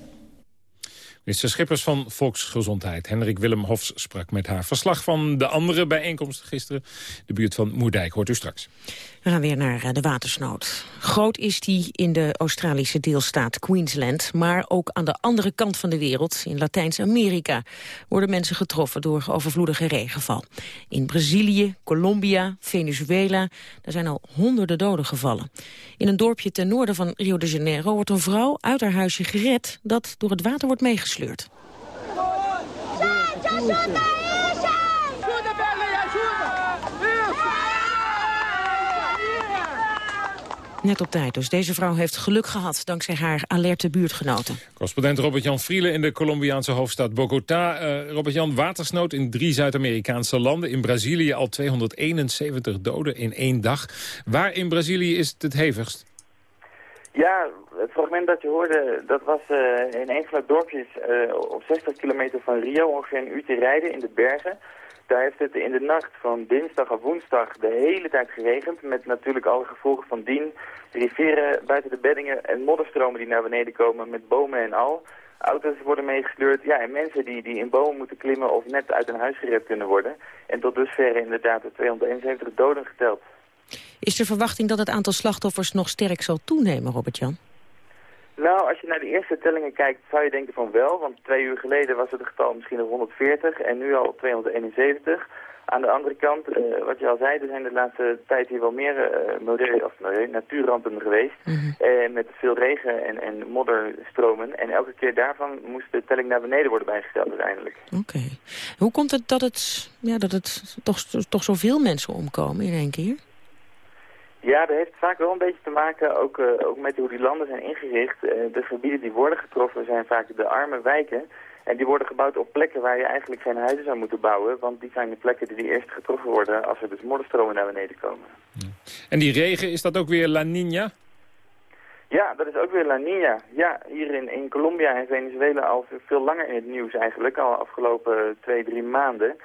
Minister Schippers van Volksgezondheid, Hendrik Willem Hofs, sprak met haar. Verslag van de andere bijeenkomst gisteren, de buurt van Moerdijk, hoort u straks. We gaan weer naar eh, de watersnood. Groot is die in de Australische deelstaat Queensland... maar ook aan de andere kant van de wereld, in Latijns-Amerika... worden mensen getroffen door overvloedige regenval. In Brazilië, Colombia, Venezuela... daar zijn al honderden doden gevallen. In een dorpje ten noorden van Rio de Janeiro... wordt een vrouw uit haar huisje gered dat door het water wordt meegesleurd. Net op tijd dus. Deze vrouw heeft geluk gehad dankzij haar alerte buurtgenoten. Correspondent Robert-Jan Vrielen in de Colombiaanse hoofdstad Bogota. Uh, Robert-Jan, watersnood in drie Zuid-Amerikaanse landen. In Brazilië al 271 doden in één dag. Waar in Brazilië is het het hevigst? Ja, het fragment dat je hoorde, dat was uh, in een van de dorpjes uh, op 60 kilometer van Rio, ongeveer een uur te rijden in de bergen. Daar heeft het in de nacht van dinsdag op woensdag de hele tijd geregend. Met natuurlijk alle gevolgen van dien. Rivieren buiten de beddingen en modderstromen die naar beneden komen met bomen en al. Auto's worden meegesleurd. Ja, en mensen die, die in bomen moeten klimmen of net uit hun huis gered kunnen worden. En tot dusver inderdaad de 271 doden geteld. Is er verwachting dat het aantal slachtoffers nog sterk zal toenemen, Robert-Jan? Nou, als je naar de eerste tellingen kijkt, zou je denken van wel. Want twee uur geleden was het getal misschien nog 140 en nu al 271. Aan de andere kant, uh, wat je al zei, er zijn de laatste tijd hier wel meer uh, of, uh, natuurrampen geweest. Mm -hmm. met veel regen en, en modderstromen. En elke keer daarvan moest de telling naar beneden worden bijgesteld uiteindelijk. Oké. Hoe komt het dat het, ja, dat het toch, toch zoveel mensen omkomen in één keer? Ja, dat heeft vaak wel een beetje te maken ook, uh, ook met hoe die landen zijn ingericht. Uh, de gebieden die worden getroffen zijn vaak de arme wijken. En die worden gebouwd op plekken waar je eigenlijk geen huizen zou moeten bouwen. Want die zijn de plekken die, die eerst getroffen worden als er dus modderstromen naar beneden komen. Ja. En die regen, is dat ook weer La Niña? Ja, dat is ook weer La Niña. Ja, hier in, in Colombia en Venezuela al veel langer in het nieuws eigenlijk. Al afgelopen twee, drie maanden.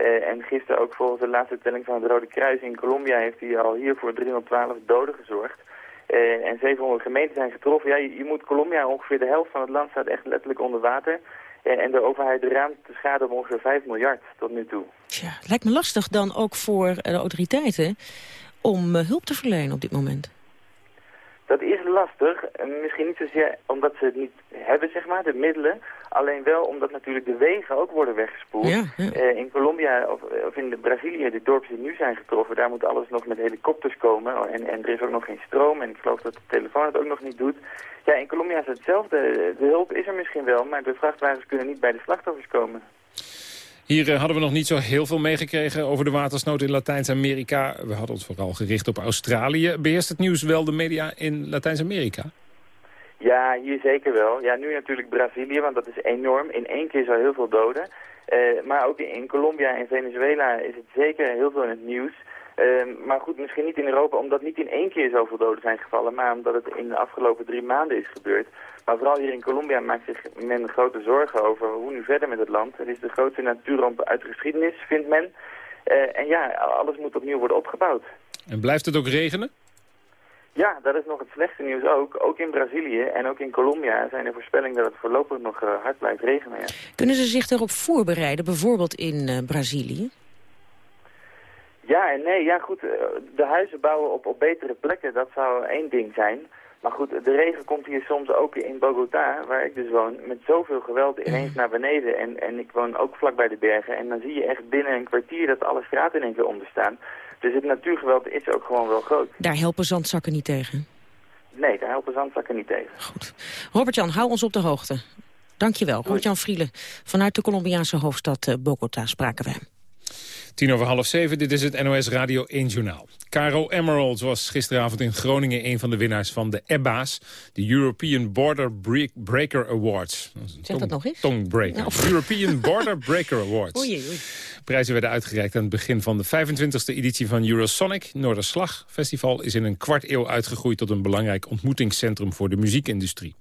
Uh, en gisteren ook volgens de laatste telling van het Rode Kruis in Colombia heeft hij al hier voor 312 doden gezorgd. Uh, en 700 gemeenten zijn getroffen. Ja, je, moet Colombia, ongeveer de helft van het land staat echt letterlijk onder water. Uh, en de overheid raamt de schade om ongeveer 5 miljard tot nu toe. Tja, lijkt me lastig dan ook voor de autoriteiten om hulp te verlenen op dit moment. Dat is lastig. Misschien niet zozeer omdat ze het niet hebben, zeg maar, de middelen. Alleen wel omdat natuurlijk de wegen ook worden weggespoeld. Ja, ja. Uh, in Colombia of, of in de Brazilië, de dorpen die nu zijn getroffen, daar moet alles nog met helikopters komen. En, en er is ook nog geen stroom en ik geloof dat de telefoon het ook nog niet doet. Ja, in Colombia is het hetzelfde. De hulp is er misschien wel, maar de vrachtwagens kunnen niet bij de slachtoffers komen. Hier uh, hadden we nog niet zo heel veel meegekregen over de watersnood in Latijns-Amerika. We hadden ons vooral gericht op Australië. Beheerst het nieuws wel de media in Latijns-Amerika? Ja, hier zeker wel. Ja, nu natuurlijk Brazilië, want dat is enorm. In één keer zo heel veel doden. Uh, maar ook in Colombia en Venezuela is het zeker heel veel in het nieuws. Uh, maar goed, misschien niet in Europa, omdat niet in één keer zoveel doden zijn gevallen, maar omdat het in de afgelopen drie maanden is gebeurd. Maar vooral hier in Colombia maakt zich men grote zorgen over hoe nu verder met het land. Het is de grootste natuurramp uit de geschiedenis, vindt men. Uh, en ja, alles moet opnieuw worden opgebouwd. En blijft het ook regenen? Ja, dat is nog het slechte nieuws ook. Ook in Brazilië en ook in Colombia zijn er voorspellingen dat het voorlopig nog uh, hard blijft regenen. Ja. Kunnen ze zich daarop voorbereiden, bijvoorbeeld in uh, Brazilië? Ja en nee. Ja goed, de huizen bouwen op, op betere plekken, dat zou één ding zijn. Maar goed, de regen komt hier soms ook in Bogota, waar ik dus woon, met zoveel geweld ineens naar beneden. En, en ik woon ook vlak bij de bergen. En dan zie je echt binnen een kwartier dat alle straten in één keer onderstaan. Dus het natuurgeweld is ook gewoon wel groot. Daar helpen zandzakken niet tegen? Nee, daar helpen zandzakken niet tegen. Goed. Robert-Jan, hou ons op de hoogte. Dankjewel. Robert-Jan Vrielen. Vanuit de Colombiaanse hoofdstad Bogota spraken wij. Tien over half zeven, dit is het NOS Radio 1 Journaal. Caro Emerald was gisteravond in Groningen een van de winnaars van de EBBA's, de European Border Breaker Awards. Zeg dat nog eens? Tongbreaker. Nou. European [LAUGHS] Border Breaker Awards. Oei, oei. Prijzen werden uitgereikt aan het begin van de 25e editie van Eurosonic. Noorderslag Festival is in een kwart eeuw uitgegroeid tot een belangrijk ontmoetingscentrum voor de muziekindustrie.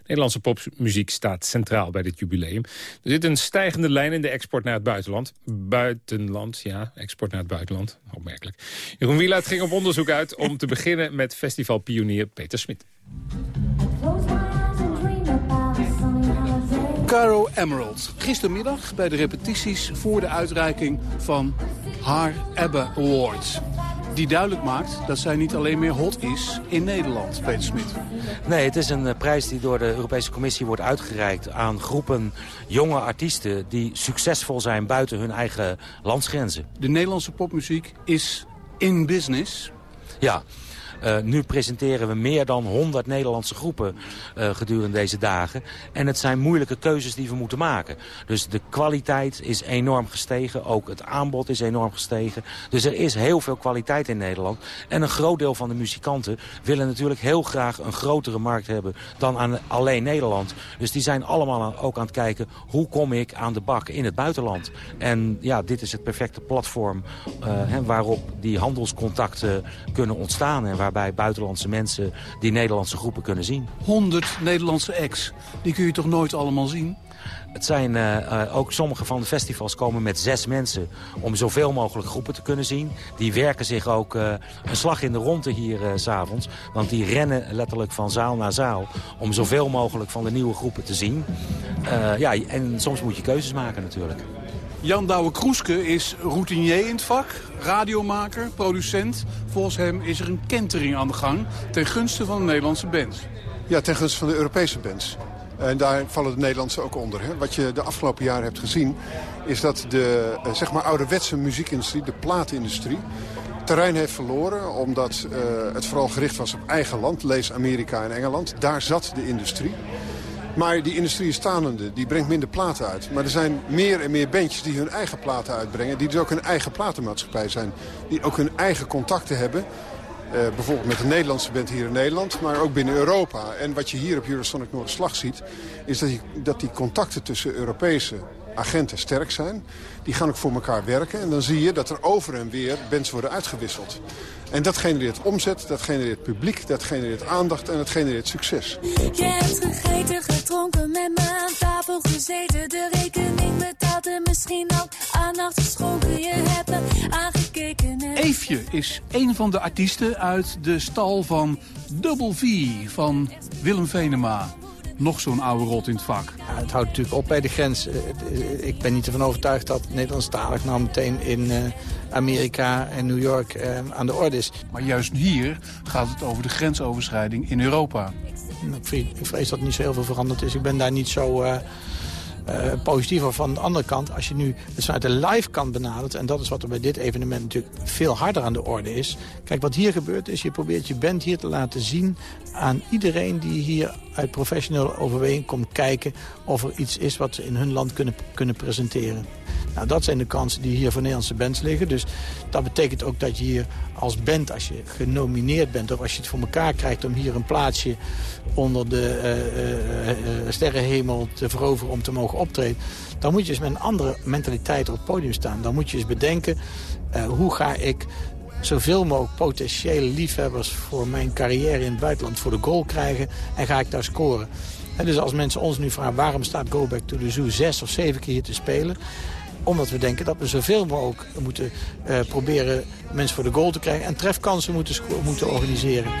Nederlandse popmuziek staat centraal bij dit jubileum. Er zit een stijgende lijn in de export naar het buitenland. Buitenland, ja, export naar het buitenland. Opmerkelijk. Jeroen Wieluid ging op onderzoek uit om te beginnen met festivalpionier Peter Smit. Caro Emerald. Gistermiddag bij de repetities voor de uitreiking van haar ABBA Awards. Die duidelijk maakt dat zij niet alleen meer hot is in Nederland, Peter Smit. Nee, het is een uh, prijs die door de Europese Commissie wordt uitgereikt aan groepen jonge artiesten die succesvol zijn buiten hun eigen landsgrenzen. De Nederlandse popmuziek is in business. Ja, uh, nu presenteren we meer dan 100 Nederlandse groepen uh, gedurende deze dagen. En het zijn moeilijke keuzes die we moeten maken. Dus de kwaliteit is enorm gestegen. Ook het aanbod is enorm gestegen. Dus er is heel veel kwaliteit in Nederland. En een groot deel van de muzikanten willen natuurlijk heel graag een grotere markt hebben dan aan alleen Nederland. Dus die zijn allemaal ook aan het kijken hoe kom ik aan de bak in het buitenland. En ja, dit is het perfecte platform hè, waarop die handelscontacten kunnen ontstaan. En waar waarbij buitenlandse mensen die Nederlandse groepen kunnen zien. 100 Nederlandse acts, die kun je toch nooit allemaal zien? Het zijn uh, uh, ook sommige van de festivals komen met zes mensen om zoveel mogelijk groepen te kunnen zien. Die werken zich ook uh, een slag in de ronde hier s s'avonds. Want die rennen letterlijk van zaal naar zaal om zoveel mogelijk van de nieuwe groepen te zien. ja, en soms moet je keuzes maken natuurlijk. Jan Douwe-Kroeske is routinier in het vak, radiomaker, producent. Volgens hem is er een kentering aan de gang ten gunste van de Nederlandse bands. Ja, ten gunste van de Europese bands. En daar vallen de Nederlandse ook onder. Hè. Wat je de afgelopen jaren hebt gezien... is dat de zeg maar ouderwetse muziekindustrie, de plaatindustrie... terrein heeft verloren omdat uh, het vooral gericht was op eigen land. Lees Amerika en Engeland. Daar zat de industrie. Maar die industrie is die brengt minder platen uit. Maar er zijn meer en meer bandjes die hun eigen platen uitbrengen... die dus ook een eigen platenmaatschappij zijn. Die ook hun eigen contacten hebben. Uh, bijvoorbeeld met de Nederlandse band hier in Nederland, maar ook binnen Europa. En wat je hier op Eurosonic Noorderslag ziet... is dat die, dat die contacten tussen Europese agenten sterk zijn. Die gaan ook voor elkaar werken. En dan zie je dat er over en weer bands worden uitgewisseld. En dat genereert omzet, dat genereert publiek, dat genereert aandacht en dat genereert succes. Je hebt gegeten, gedronken, met me aan tafel gezeten. De rekening betaald en misschien ook aandacht geschonken. Je hebt me aangekeken. En... Eefje is een van de artiesten uit de stal van Double V van Willem Venema nog zo'n oude rot in het vak. Ja, het houdt natuurlijk op bij de grens. Ik ben niet ervan overtuigd dat Nederlandstalig nou meteen in uh, Amerika en New York uh, aan de orde is. Maar juist hier gaat het over de grensoverschrijding in Europa. Ik vrees dat niet zo heel veel veranderd is. Ik ben daar niet zo... Uh, uh, positiever. Van de andere kant, als je nu het vanuit de live kant benadert... en dat is wat er bij dit evenement natuurlijk veel harder aan de orde is. Kijk, wat hier gebeurt is, je probeert je band hier te laten zien... aan iedereen die hier uit professionele overweging komt kijken... of er iets is wat ze in hun land kunnen, kunnen presenteren. Nou, dat zijn de kansen die hier voor Nederlandse bands liggen. Dus dat betekent ook dat je hier als band, als je genomineerd bent... of als je het voor elkaar krijgt om hier een plaatsje onder de uh, uh, sterrenhemel te veroveren om te mogen dan moet je eens met een andere mentaliteit op het podium staan. Dan moet je eens bedenken, hoe ga ik zoveel mogelijk potentiële liefhebbers voor mijn carrière in het buitenland voor de goal krijgen en ga ik daar scoren. En dus als mensen ons nu vragen waarom staat Go Back to the Zoo zes of zeven keer hier te spelen omdat we denken dat we zoveel mogelijk moeten uh, proberen mensen voor de goal te krijgen... en trefkansen moeten, moeten organiseren.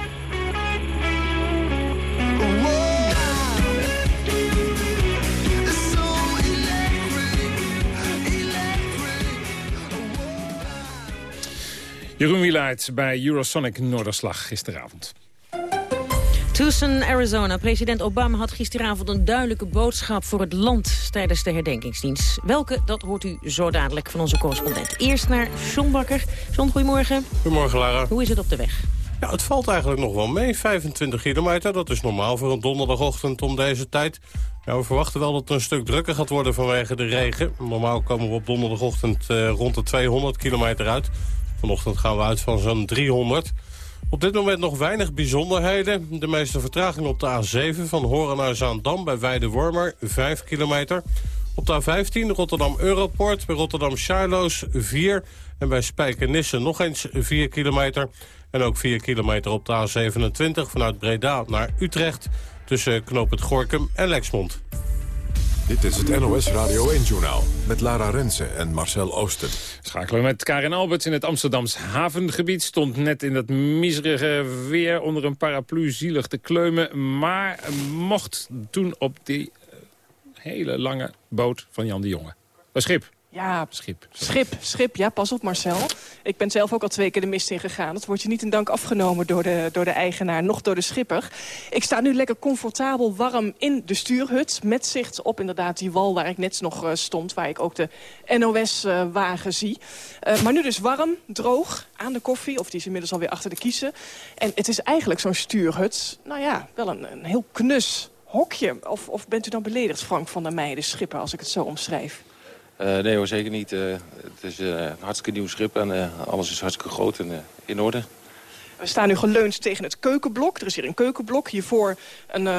Jeroen Wielaert bij Eurosonic Noorderslag gisteravond. Tucson, Arizona. President Obama had gisteravond een duidelijke boodschap voor het land tijdens de herdenkingsdienst. Welke, dat hoort u zo dadelijk van onze correspondent. Eerst naar John Bakker. John, goedemorgen. Goedemorgen, Lara. Hoe is het op de weg? Ja, het valt eigenlijk nog wel mee. 25 kilometer, dat is normaal voor een donderdagochtend om deze tijd. Ja, we verwachten wel dat het een stuk drukker gaat worden vanwege de regen. Normaal komen we op donderdagochtend uh, rond de 200 kilometer uit. Vanochtend gaan we uit van zo'n 300. Op dit moment nog weinig bijzonderheden. De meeste vertraging op de A7 van Horen naar Zaandam bij Weide-Wormer, 5 kilometer. Op de A15 Rotterdam-Europort bij Rotterdam-Charloes 4... en bij Spijkenisse nog eens 4 kilometer. En ook 4 kilometer op de A27 vanuit Breda naar Utrecht... tussen Knoop het Gorkum en Lexmond. Dit is het NOS Radio 1-journaal met Lara Rensen en Marcel Oosten. Schakelen met Karin Alberts in het Amsterdams havengebied. Stond net in dat miserige weer onder een paraplu zielig te kleumen. Maar mocht toen op die eh, hele lange boot van Jan de Jonge. Een schip. Ja, schip. Schip, schip, ja, pas op Marcel. Ik ben zelf ook al twee keer de mist in gegaan. Dat wordt je niet in dank afgenomen door de, door de eigenaar, nog door de schipper. Ik sta nu lekker comfortabel warm in de stuurhut... met zicht op inderdaad die wal waar ik net nog uh, stond... waar ik ook de NOS-wagen uh, zie. Uh, maar nu dus warm, droog, aan de koffie... of die is inmiddels alweer achter de kiezen. En het is eigenlijk zo'n stuurhut, nou ja, wel een, een heel knus hokje. Of, of bent u dan beledigd, Frank van der Meijden, schipper, als ik het zo omschrijf? Uh, nee hoor, zeker niet. Uh, het is uh, een hartstikke nieuw schip en alles is hartstikke groot en in orde. We staan nu geleund tegen het keukenblok. Er is hier een keukenblok. Hiervoor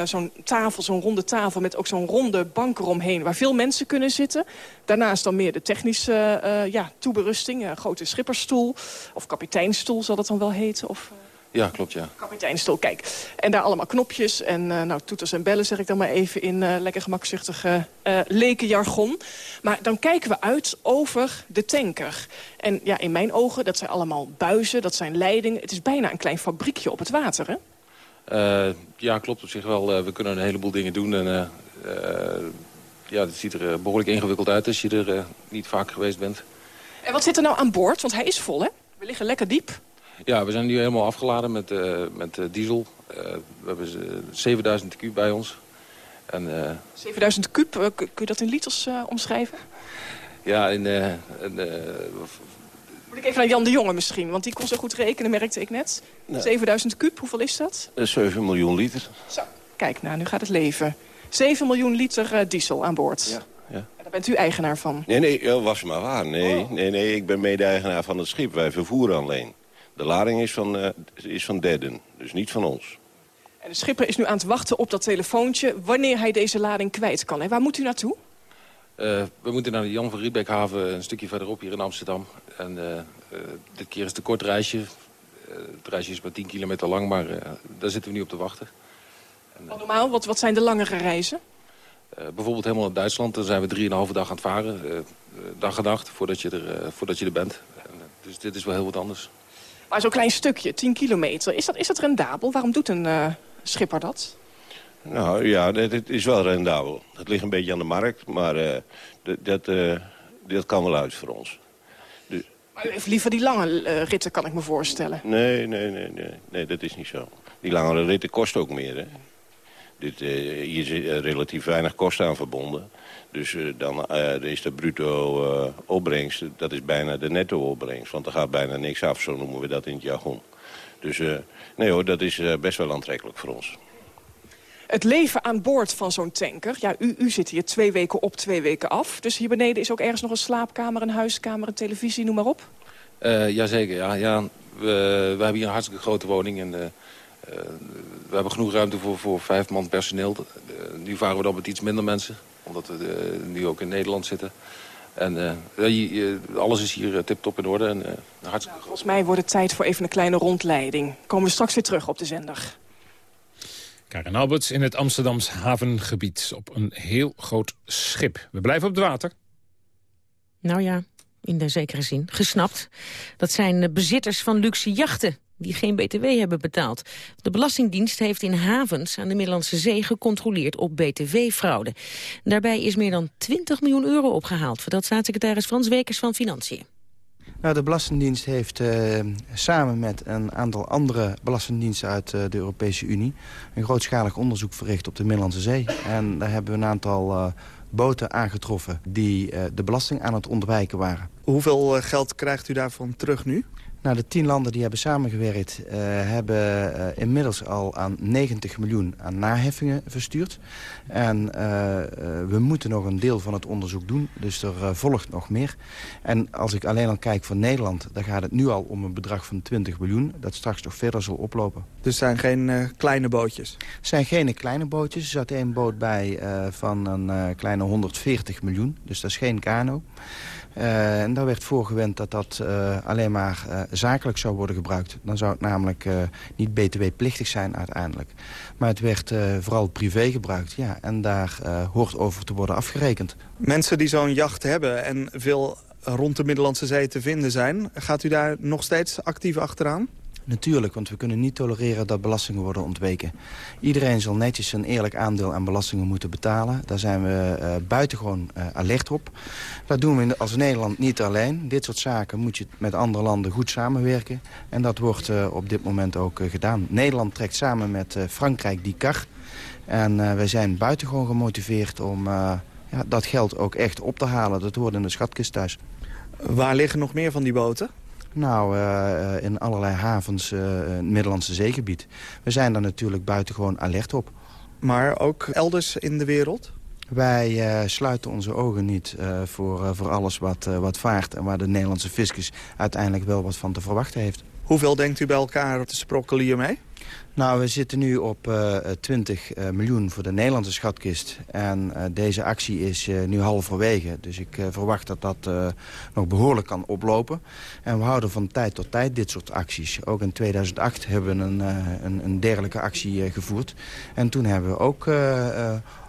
zo'n tafel, zo'n ronde tafel met ook zo'n ronde bank eromheen... waar veel mensen kunnen zitten. Daarnaast dan meer de technische ja, toeberusting. Een grote schipperstoel of kapiteinstoel zal dat dan wel heten. Of, ja, klopt, ja. Kapiteinstoel, kijk. En daar allemaal knopjes en uh, nou, toeters en bellen, zeg ik dan maar even in uh, lekker gemakzuchtige uh, lekenjargon. Maar dan kijken we uit over de tanker. En ja, in mijn ogen, dat zijn allemaal buizen, dat zijn leidingen. Het is bijna een klein fabriekje op het water, hè? ja, klopt op zich wel. we kunnen een heleboel dingen doen. En, ja, het ziet er behoorlijk ingewikkeld uit als je er niet vaak geweest bent. En wat zit er nou aan boord? Want hij is vol, hè? We liggen lekker diep. Ja, we zijn nu helemaal afgeladen met, uh, met uh, diesel. Uh, we hebben 7000 kub bij ons. En, 7000 kub, kun je dat in liters omschrijven? Ja, in... in Moet ik even naar Jan de Jonge misschien, want die kon zo goed rekenen, merkte ik net. 7000 kub, hoeveel is dat? 7 miljoen liter. Zo, kijk, nou, nu gaat het leven. 7 miljoen liter diesel aan boord. Ja. Ja. En daar bent u eigenaar van? Nee, nee, was maar waar. Nee, oh. nee, nee, ik ben mede-eigenaar van het schip. Wij vervoeren alleen. De lading is van, uh, is van derden, dus niet van ons. En de schipper is nu aan het wachten op dat telefoontje... wanneer hij deze lading kwijt kan. En waar moet u naartoe? Uh, we moeten naar de Jan van Riebeekhaven een stukje verderop hier in Amsterdam. En uh, dit keer is het een kort reisje. het reisje is maar 10 kilometer lang, maar daar zitten we nu op te wachten. En, normaal, wat, wat zijn de langere reizen? bijvoorbeeld helemaal naar Duitsland. Dan zijn we drieënhalve dag aan het varen. dag en nacht, voordat je er, voordat je er bent. En, dus dit is wel heel wat anders. Maar zo'n klein stukje, 10 kilometer, is dat, is dat rendabel? Waarom doet een uh, schipper dat? Nou ja, het is wel rendabel. Het ligt een beetje aan de markt, maar uh, dat, uh, dat kan wel uit voor ons. Dus... Maar u heeft liever die lange ritten, kan ik me voorstellen. Nee, nee, nee, nee, nee, dat is niet zo. Die langere ritten kosten ook meer, hè. Dit, hier is relatief weinig kosten aan verbonden. Dus uh, dan uh, is de bruto uh, opbrengst, dat is bijna de netto opbrengst. Want er gaat bijna niks af, zo noemen we dat in het jargon. Dus nee hoor, dat is best wel aantrekkelijk voor ons. Het leven aan boord van zo'n tanker, ja, u, u zit hier twee weken op, twee weken af. Dus hier beneden is ook ergens nog een slaapkamer, een huiskamer, een televisie, noem maar op? jazeker, ja. ja we, we, hebben hier een hartstikke grote woning en... we hebben genoeg ruimte voor, voor vijf man personeel. nu varen we dan met iets minder mensen omdat we uh, nu ook in Nederland zitten. En uh, alles is hier tip-top in orde. En, hartstikke nou, volgens mij wordt het tijd voor even een kleine rondleiding. Komen we straks weer terug op de zender. Karen Alberts in het Amsterdams havengebied op een heel groot schip. We blijven op het water. Nou ja, in de zekere zin, gesnapt. Dat zijn bezitters van luxe jachten die geen btw hebben betaald. De Belastingdienst heeft in havens aan de Middellandse Zee gecontroleerd op btw-fraude. Daarbij is meer dan 20 miljoen euro opgehaald, vertelt staatssecretaris Frans Wekers van Financiën. Nou, de Belastingdienst heeft uh, samen met een aantal andere belastingdiensten uit uh, de Europese Unie... een grootschalig onderzoek verricht op de Middellandse Zee. En daar hebben we een aantal uh, boten aangetroffen die de belasting aan het ontwijken waren. Hoeveel geld krijgt u daarvan terug nu? Nou, de tien landen die hebben samengewerkt... Uh, hebben uh, inmiddels al aan 90 miljoen aan naheffingen verstuurd. En uh, we moeten nog een deel van het onderzoek doen. Dus er volgt nog meer. En als ik alleen al kijk voor Nederland... dan gaat het nu al om een bedrag van 20 miljoen... dat straks nog verder zal oplopen. Dus het zijn geen kleine bootjes? Het zijn geen kleine bootjes. Er zat één boot bij van een kleine 140 miljoen. Dus dat is geen kano. Uh, en daar werd voorgewend dat dat uh, alleen maar uh, zakelijk zou worden gebruikt. Dan zou het namelijk niet btw-plichtig zijn uiteindelijk. Maar het werd vooral privé gebruikt. Ja, en daar hoort over te worden afgerekend. Mensen die zo'n jacht hebben en veel rond de Middellandse Zee te vinden zijn... gaat u daar nog steeds actief achteraan? Natuurlijk, want we kunnen niet tolereren dat belastingen worden ontweken. Iedereen zal netjes een eerlijk aandeel aan belastingen moeten betalen. Daar zijn we uh, buitengewoon uh, alert op. Dat doen we als Nederland niet alleen. Dit soort zaken moet je met andere landen goed samenwerken. En dat wordt uh, op dit moment ook gedaan. Nederland trekt samen met Frankrijk die kar. En wij zijn buitengewoon gemotiveerd om ja, dat geld ook echt op te halen. Dat hoort in de schatkist thuis. Waar liggen nog meer van die boten? Nou, uh, in allerlei havens uh, in het Middellandse zeegebied. We zijn daar natuurlijk buitengewoon alert op. Maar ook elders in de wereld? Wij uh, sluiten onze ogen niet voor, voor alles wat, wat vaart... en waar de Nederlandse fiscus uiteindelijk wel wat van te verwachten heeft. Hoeveel denkt u bij elkaar te sprokkelen hiermee? Nou, we zitten nu op uh, 20 uh, miljoen voor de Nederlandse schatkist. En uh, deze actie is nu halverwege. Dus ik verwacht dat dat nog behoorlijk kan oplopen. En we houden van tijd tot tijd dit soort acties. Ook in 2008 hebben we een, een dergelijke actie gevoerd. En toen hebben we ook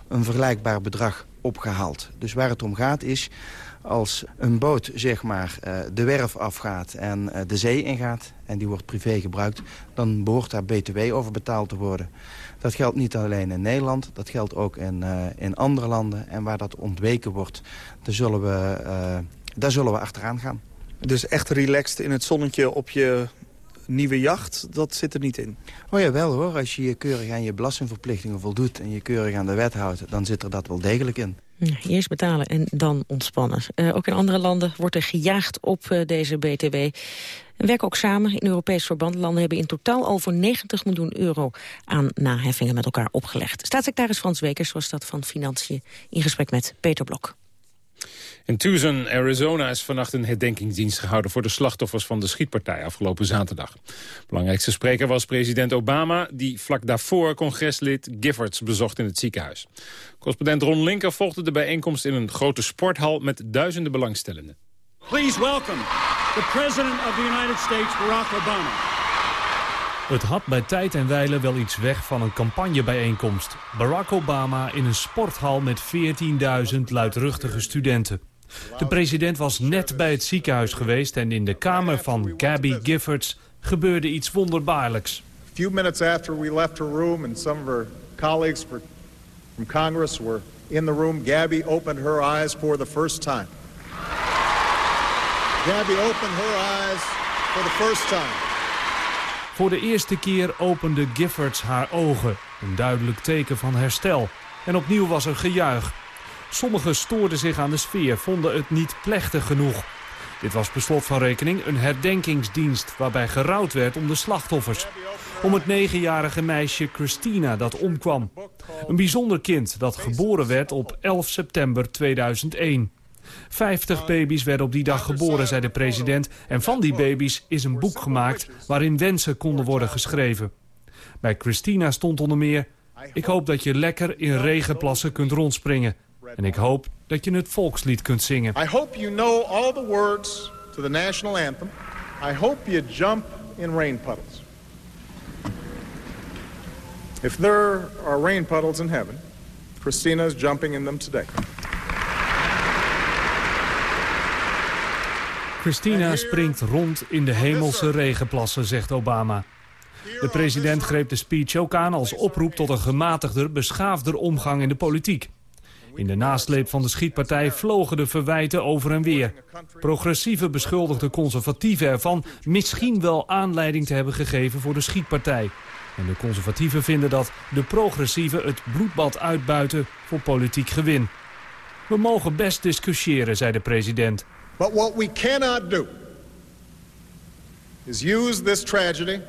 een vergelijkbaar bedrag opgehaald. Dus waar het om gaat is als een boot zeg maar, uh, de werf afgaat en uh, de zee ingaat... en die wordt privé gebruikt, dan behoort daar btw over betaald te worden. Dat geldt niet alleen in Nederland, dat geldt ook in, uh, in andere landen. En waar dat ontweken wordt, daar zullen we, daar zullen we achteraan gaan. Dus echt relaxed in het zonnetje op je nieuwe jacht, dat zit er niet in? Oh ja, wel hoor. Als je je keurig aan je belastingverplichtingen voldoet... en je keurig aan de wet houdt, dan zit er dat wel degelijk in. Eerst betalen en dan ontspannen. Uh, ook in andere landen wordt er gejaagd op uh, deze BTW. We werken ook samen in Europees verband. Landen hebben in totaal al voor 90 miljoen euro aan naheffingen met elkaar opgelegd. Staatssecretaris Frans Wekers was dat van Financiën in gesprek met Peter Blok. In Tucson, Arizona is vannacht een herdenkingsdienst gehouden... voor de slachtoffers van de schietpartij afgelopen zaterdag. Belangrijkste spreker was president Obama... die vlak daarvoor congreslid Giffords bezocht in het ziekenhuis. Correspondent Ron Linker volgde de bijeenkomst in een grote sporthal... met duizenden belangstellenden. Please welcome the president of the United States, Barack Obama. Het had bij tijd en wijle wel iets weg van een campagnebijeenkomst. Barack Obama in een sporthal met 14.000 luidruchtige studenten. De president was net bij het ziekenhuis geweest en in de kamer van Gabby Giffords gebeurde iets wonderbaarlijks. A few minutes after we left her room and some of her colleagues from Congress were in the room, Gabby opened her eyes for the first time. Gabby opened her eyes for the first time. Voor de eerste keer opende Giffords haar ogen. Een duidelijk teken van herstel. En opnieuw was er gejuich. Sommigen stoorden zich aan de sfeer, vonden het niet plechtig genoeg. Dit was per slot van rekening een herdenkingsdienst... waarbij gerouwd werd om de slachtoffers. Om het negenjarige meisje Christina dat omkwam. Een bijzonder kind dat geboren werd op 11 september 2001. 50 baby's werden op die dag geboren, zei de president. En van die baby's is een boek gemaakt waarin wensen konden worden geschreven. Bij Christina stond onder meer... Ik hoop dat je lekker in regenplassen kunt rondspringen. En ik hoop dat je het volkslied kunt zingen. I hope you know all the words to the national anthem. I hope you jump in rain puddles. If there are rain puddles in heaven, Christina is jumping in them today. Christina springt rond in de hemelse regenplassen, zegt Obama. De president greep de speech ook aan als oproep tot een gematigder, beschaafder omgang in de politiek. In de nasleep van de schietpartij vlogen de verwijten over en weer. Progressieven beschuldigden conservatieven ervan misschien wel aanleiding te hebben gegeven voor de schietpartij. En de conservatieven vinden dat de progressieven het bloedbad uitbuiten voor politiek gewin. We mogen best discussiëren, zei de president. But what we cannot do is use this tragedy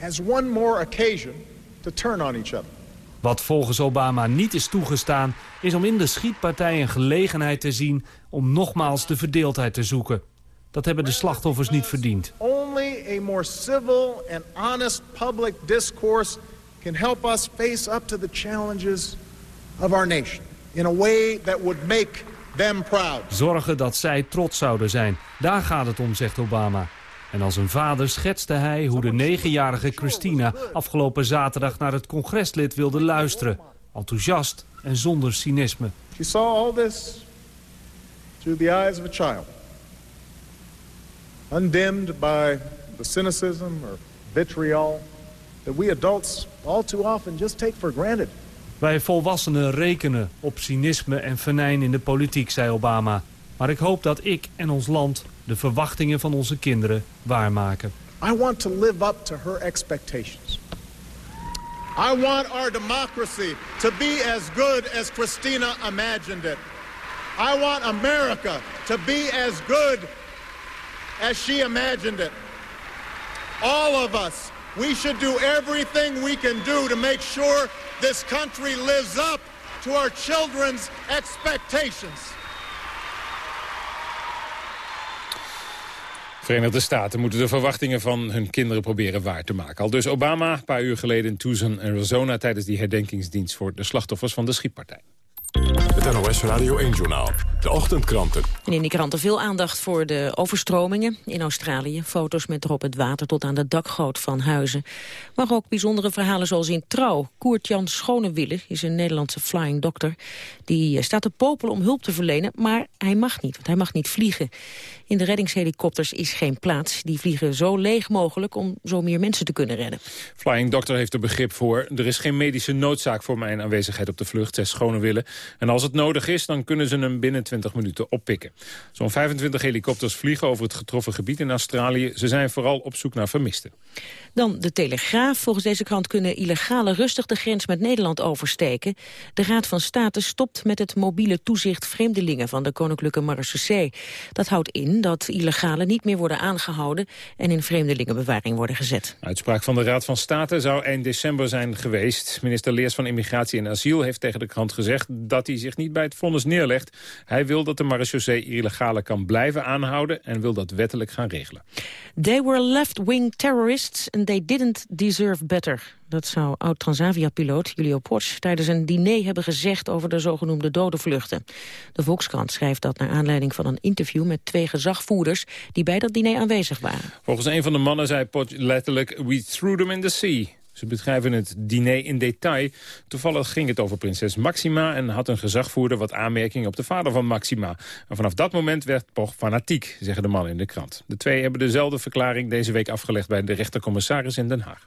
as one more occasion to turn on each other. Wat volgens Obama niet is toegestaan... is om in de schietpartij een gelegenheid te zien... om nogmaals de verdeeldheid te zoeken. Dat hebben de slachtoffers niet verdiend. Only a more civil and honest public discourse can help us face up to the challenges of our nation in a way that would make them proud. Zorgen dat zij trots zouden zijn. Daar gaat het om, zegt Obama. En als een vader schetste hij hoe de negenjarige Christina afgelopen zaterdag naar het congreslid wilde luisteren. Enthousiast en zonder cynisme. She saw all this through the eyes of a child. Undimmed by the cynicism or vitriol that we adults all too often just take for granted. Wij volwassenen rekenen op cynisme en venijn in de politiek, zei Obama. Maar ik hoop dat ik en ons land de verwachtingen van onze kinderen waarmaken. I want to live up to her expectations. I want our democracy to be as good as Christina imagined it. I want America to be as good as she imagined it. All of us, we should do everything we can do to make sure this country lives up to our children's expectations. Verenigde Staten moeten de verwachtingen van hun kinderen proberen waar te maken. Al dus Obama, een paar uur geleden in Tucson, Arizona... tijdens die herdenkingsdienst voor de slachtoffers van de schietpartij. Het NOS Radio 1-journaal. De ochtendkranten. En in die kranten veel aandacht voor de overstromingen in Australië. Foto's met erop het water tot aan de dakgoot van huizen. Maar ook bijzondere verhalen zoals in Trouw. Koert-Jan Schonewille is een Nederlandse flying doctor. Die eh, staat te popelen om hulp te verlenen, maar hij mag niet, want hij mag niet vliegen. In de reddingshelikopters is geen plaats. Die vliegen zo leeg mogelijk om zo meer mensen te kunnen redden. Flying Doctor heeft er begrip voor. Er is geen medische noodzaak voor mijn aanwezigheid op de vlucht, zegt Schonewille. En als het nodig is, dan kunnen ze hem binnen 20 minuten oppikken. Zo'n 25 helikopters vliegen over het getroffen gebied in Australië. Ze zijn vooral op zoek naar vermisten. Dan de Telegraaf. Volgens deze krant kunnen illegale rustig de grens met Nederland oversteken. De Raad van State stopt met het mobiele toezicht vreemdelingen van de Koninklijke Marechaussee. Dat houdt in dat illegalen niet meer worden aangehouden en in vreemdelingenbewaring worden gezet. Uitspraak van de Raad van State zou eind december zijn geweest. Minister Leers van Immigratie en Asiel heeft tegen de krant gezegd dat hij zich niet bij het vonnis neerlegt. Hij wil dat de marechaussee illegalen kan blijven aanhouden en wil dat wettelijk gaan regelen. They were left-wing terrorists and they didn't deserve better. Dat zou oud-Transavia-piloot Julio Potsch tijdens een diner hebben gezegd over de zogenoemde dodenvluchten. De Volkskrant schrijft dat naar aanleiding van een interview met twee gezagvoerders die bij dat diner aanwezig waren. Volgens een van de mannen zei Potsch letterlijk, we threw them in the sea. Ze beschrijven het diner in detail. Toevallig ging het over prinses Maxima... en had een gezagvoerder wat aanmerkingen op de vader van Maxima. En vanaf dat moment werd Poch fanatiek, zeggen de mannen in de krant. De twee hebben dezelfde verklaring deze week afgelegd... bij de rechtercommissaris in Den Haag.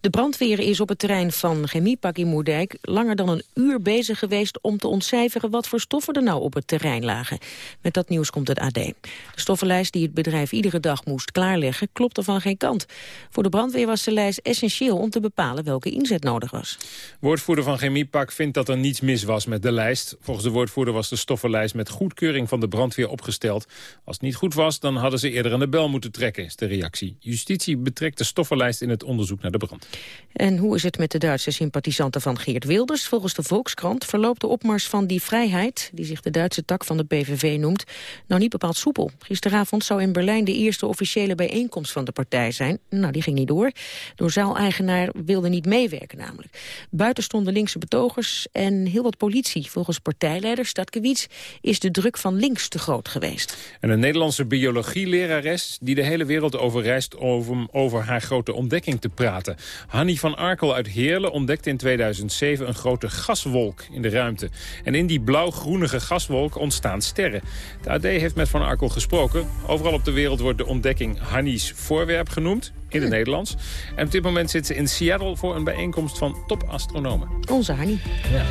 De brandweer is op het terrein van Chemiepak in Moerdijk... langer dan een uur bezig geweest om te ontcijferen... wat voor stoffen er nou op het terrein lagen. Met dat nieuws komt het AD. De stoffenlijst die het bedrijf iedere dag moest klaarleggen... klopte van geen kant. Voor de brandweer was de lijst essentieel om te bepalen welke inzet nodig was. Woordvoerder van Chemiepak vindt dat er niets mis was met de lijst. Volgens de woordvoerder was de stoffenlijst met goedkeuring van de brandweer opgesteld. Als het niet goed was, dan hadden ze eerder aan de bel moeten trekken, is de reactie. Justitie betrekt de stoffenlijst in het onderzoek naar de brand. En hoe is het met de Duitse sympathisanten van Geert Wilders? Volgens de Volkskrant verloopt de opmars van die vrijheid... die zich de Duitse tak van de PVV noemt, nou niet bepaald soepel. Gisteravond zou in Berlijn de eerste officiële bijeenkomst van de partij zijn. Nou, die ging niet door. Door zaaleigenaar wilde niet meewerken namelijk. Buiten stonden linkse betogers en heel wat politie. Volgens partijleider Stadkewitz is de druk van links te groot geweest. En een Nederlandse biologielerares die de hele wereld overreist... om over haar grote ontdekking te praten. Hanny van Arkel uit Heerlen ontdekte in 2007 een grote gaswolk in de ruimte. En in die blauw-groenige gaswolk ontstaan sterren. De AD heeft met Van Arkel gesproken. Overal op de wereld wordt de ontdekking Hannies voorwerp genoemd in het Nederlands. En op dit moment zit ze in Seattle voor een bijeenkomst van topastronomen. Onze Hanny. Ja,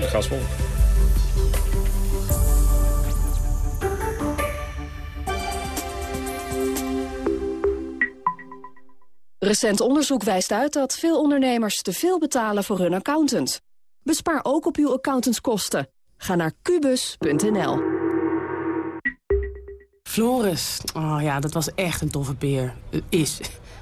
en gas vol. Recent onderzoek wijst uit dat veel ondernemers te veel betalen voor hun accountant. Bespaar ook op uw accountantskosten. Ga naar kubus.nl. Floris, oh ja, dat was echt een toffe beer. Is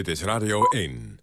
Dit is Radio 1.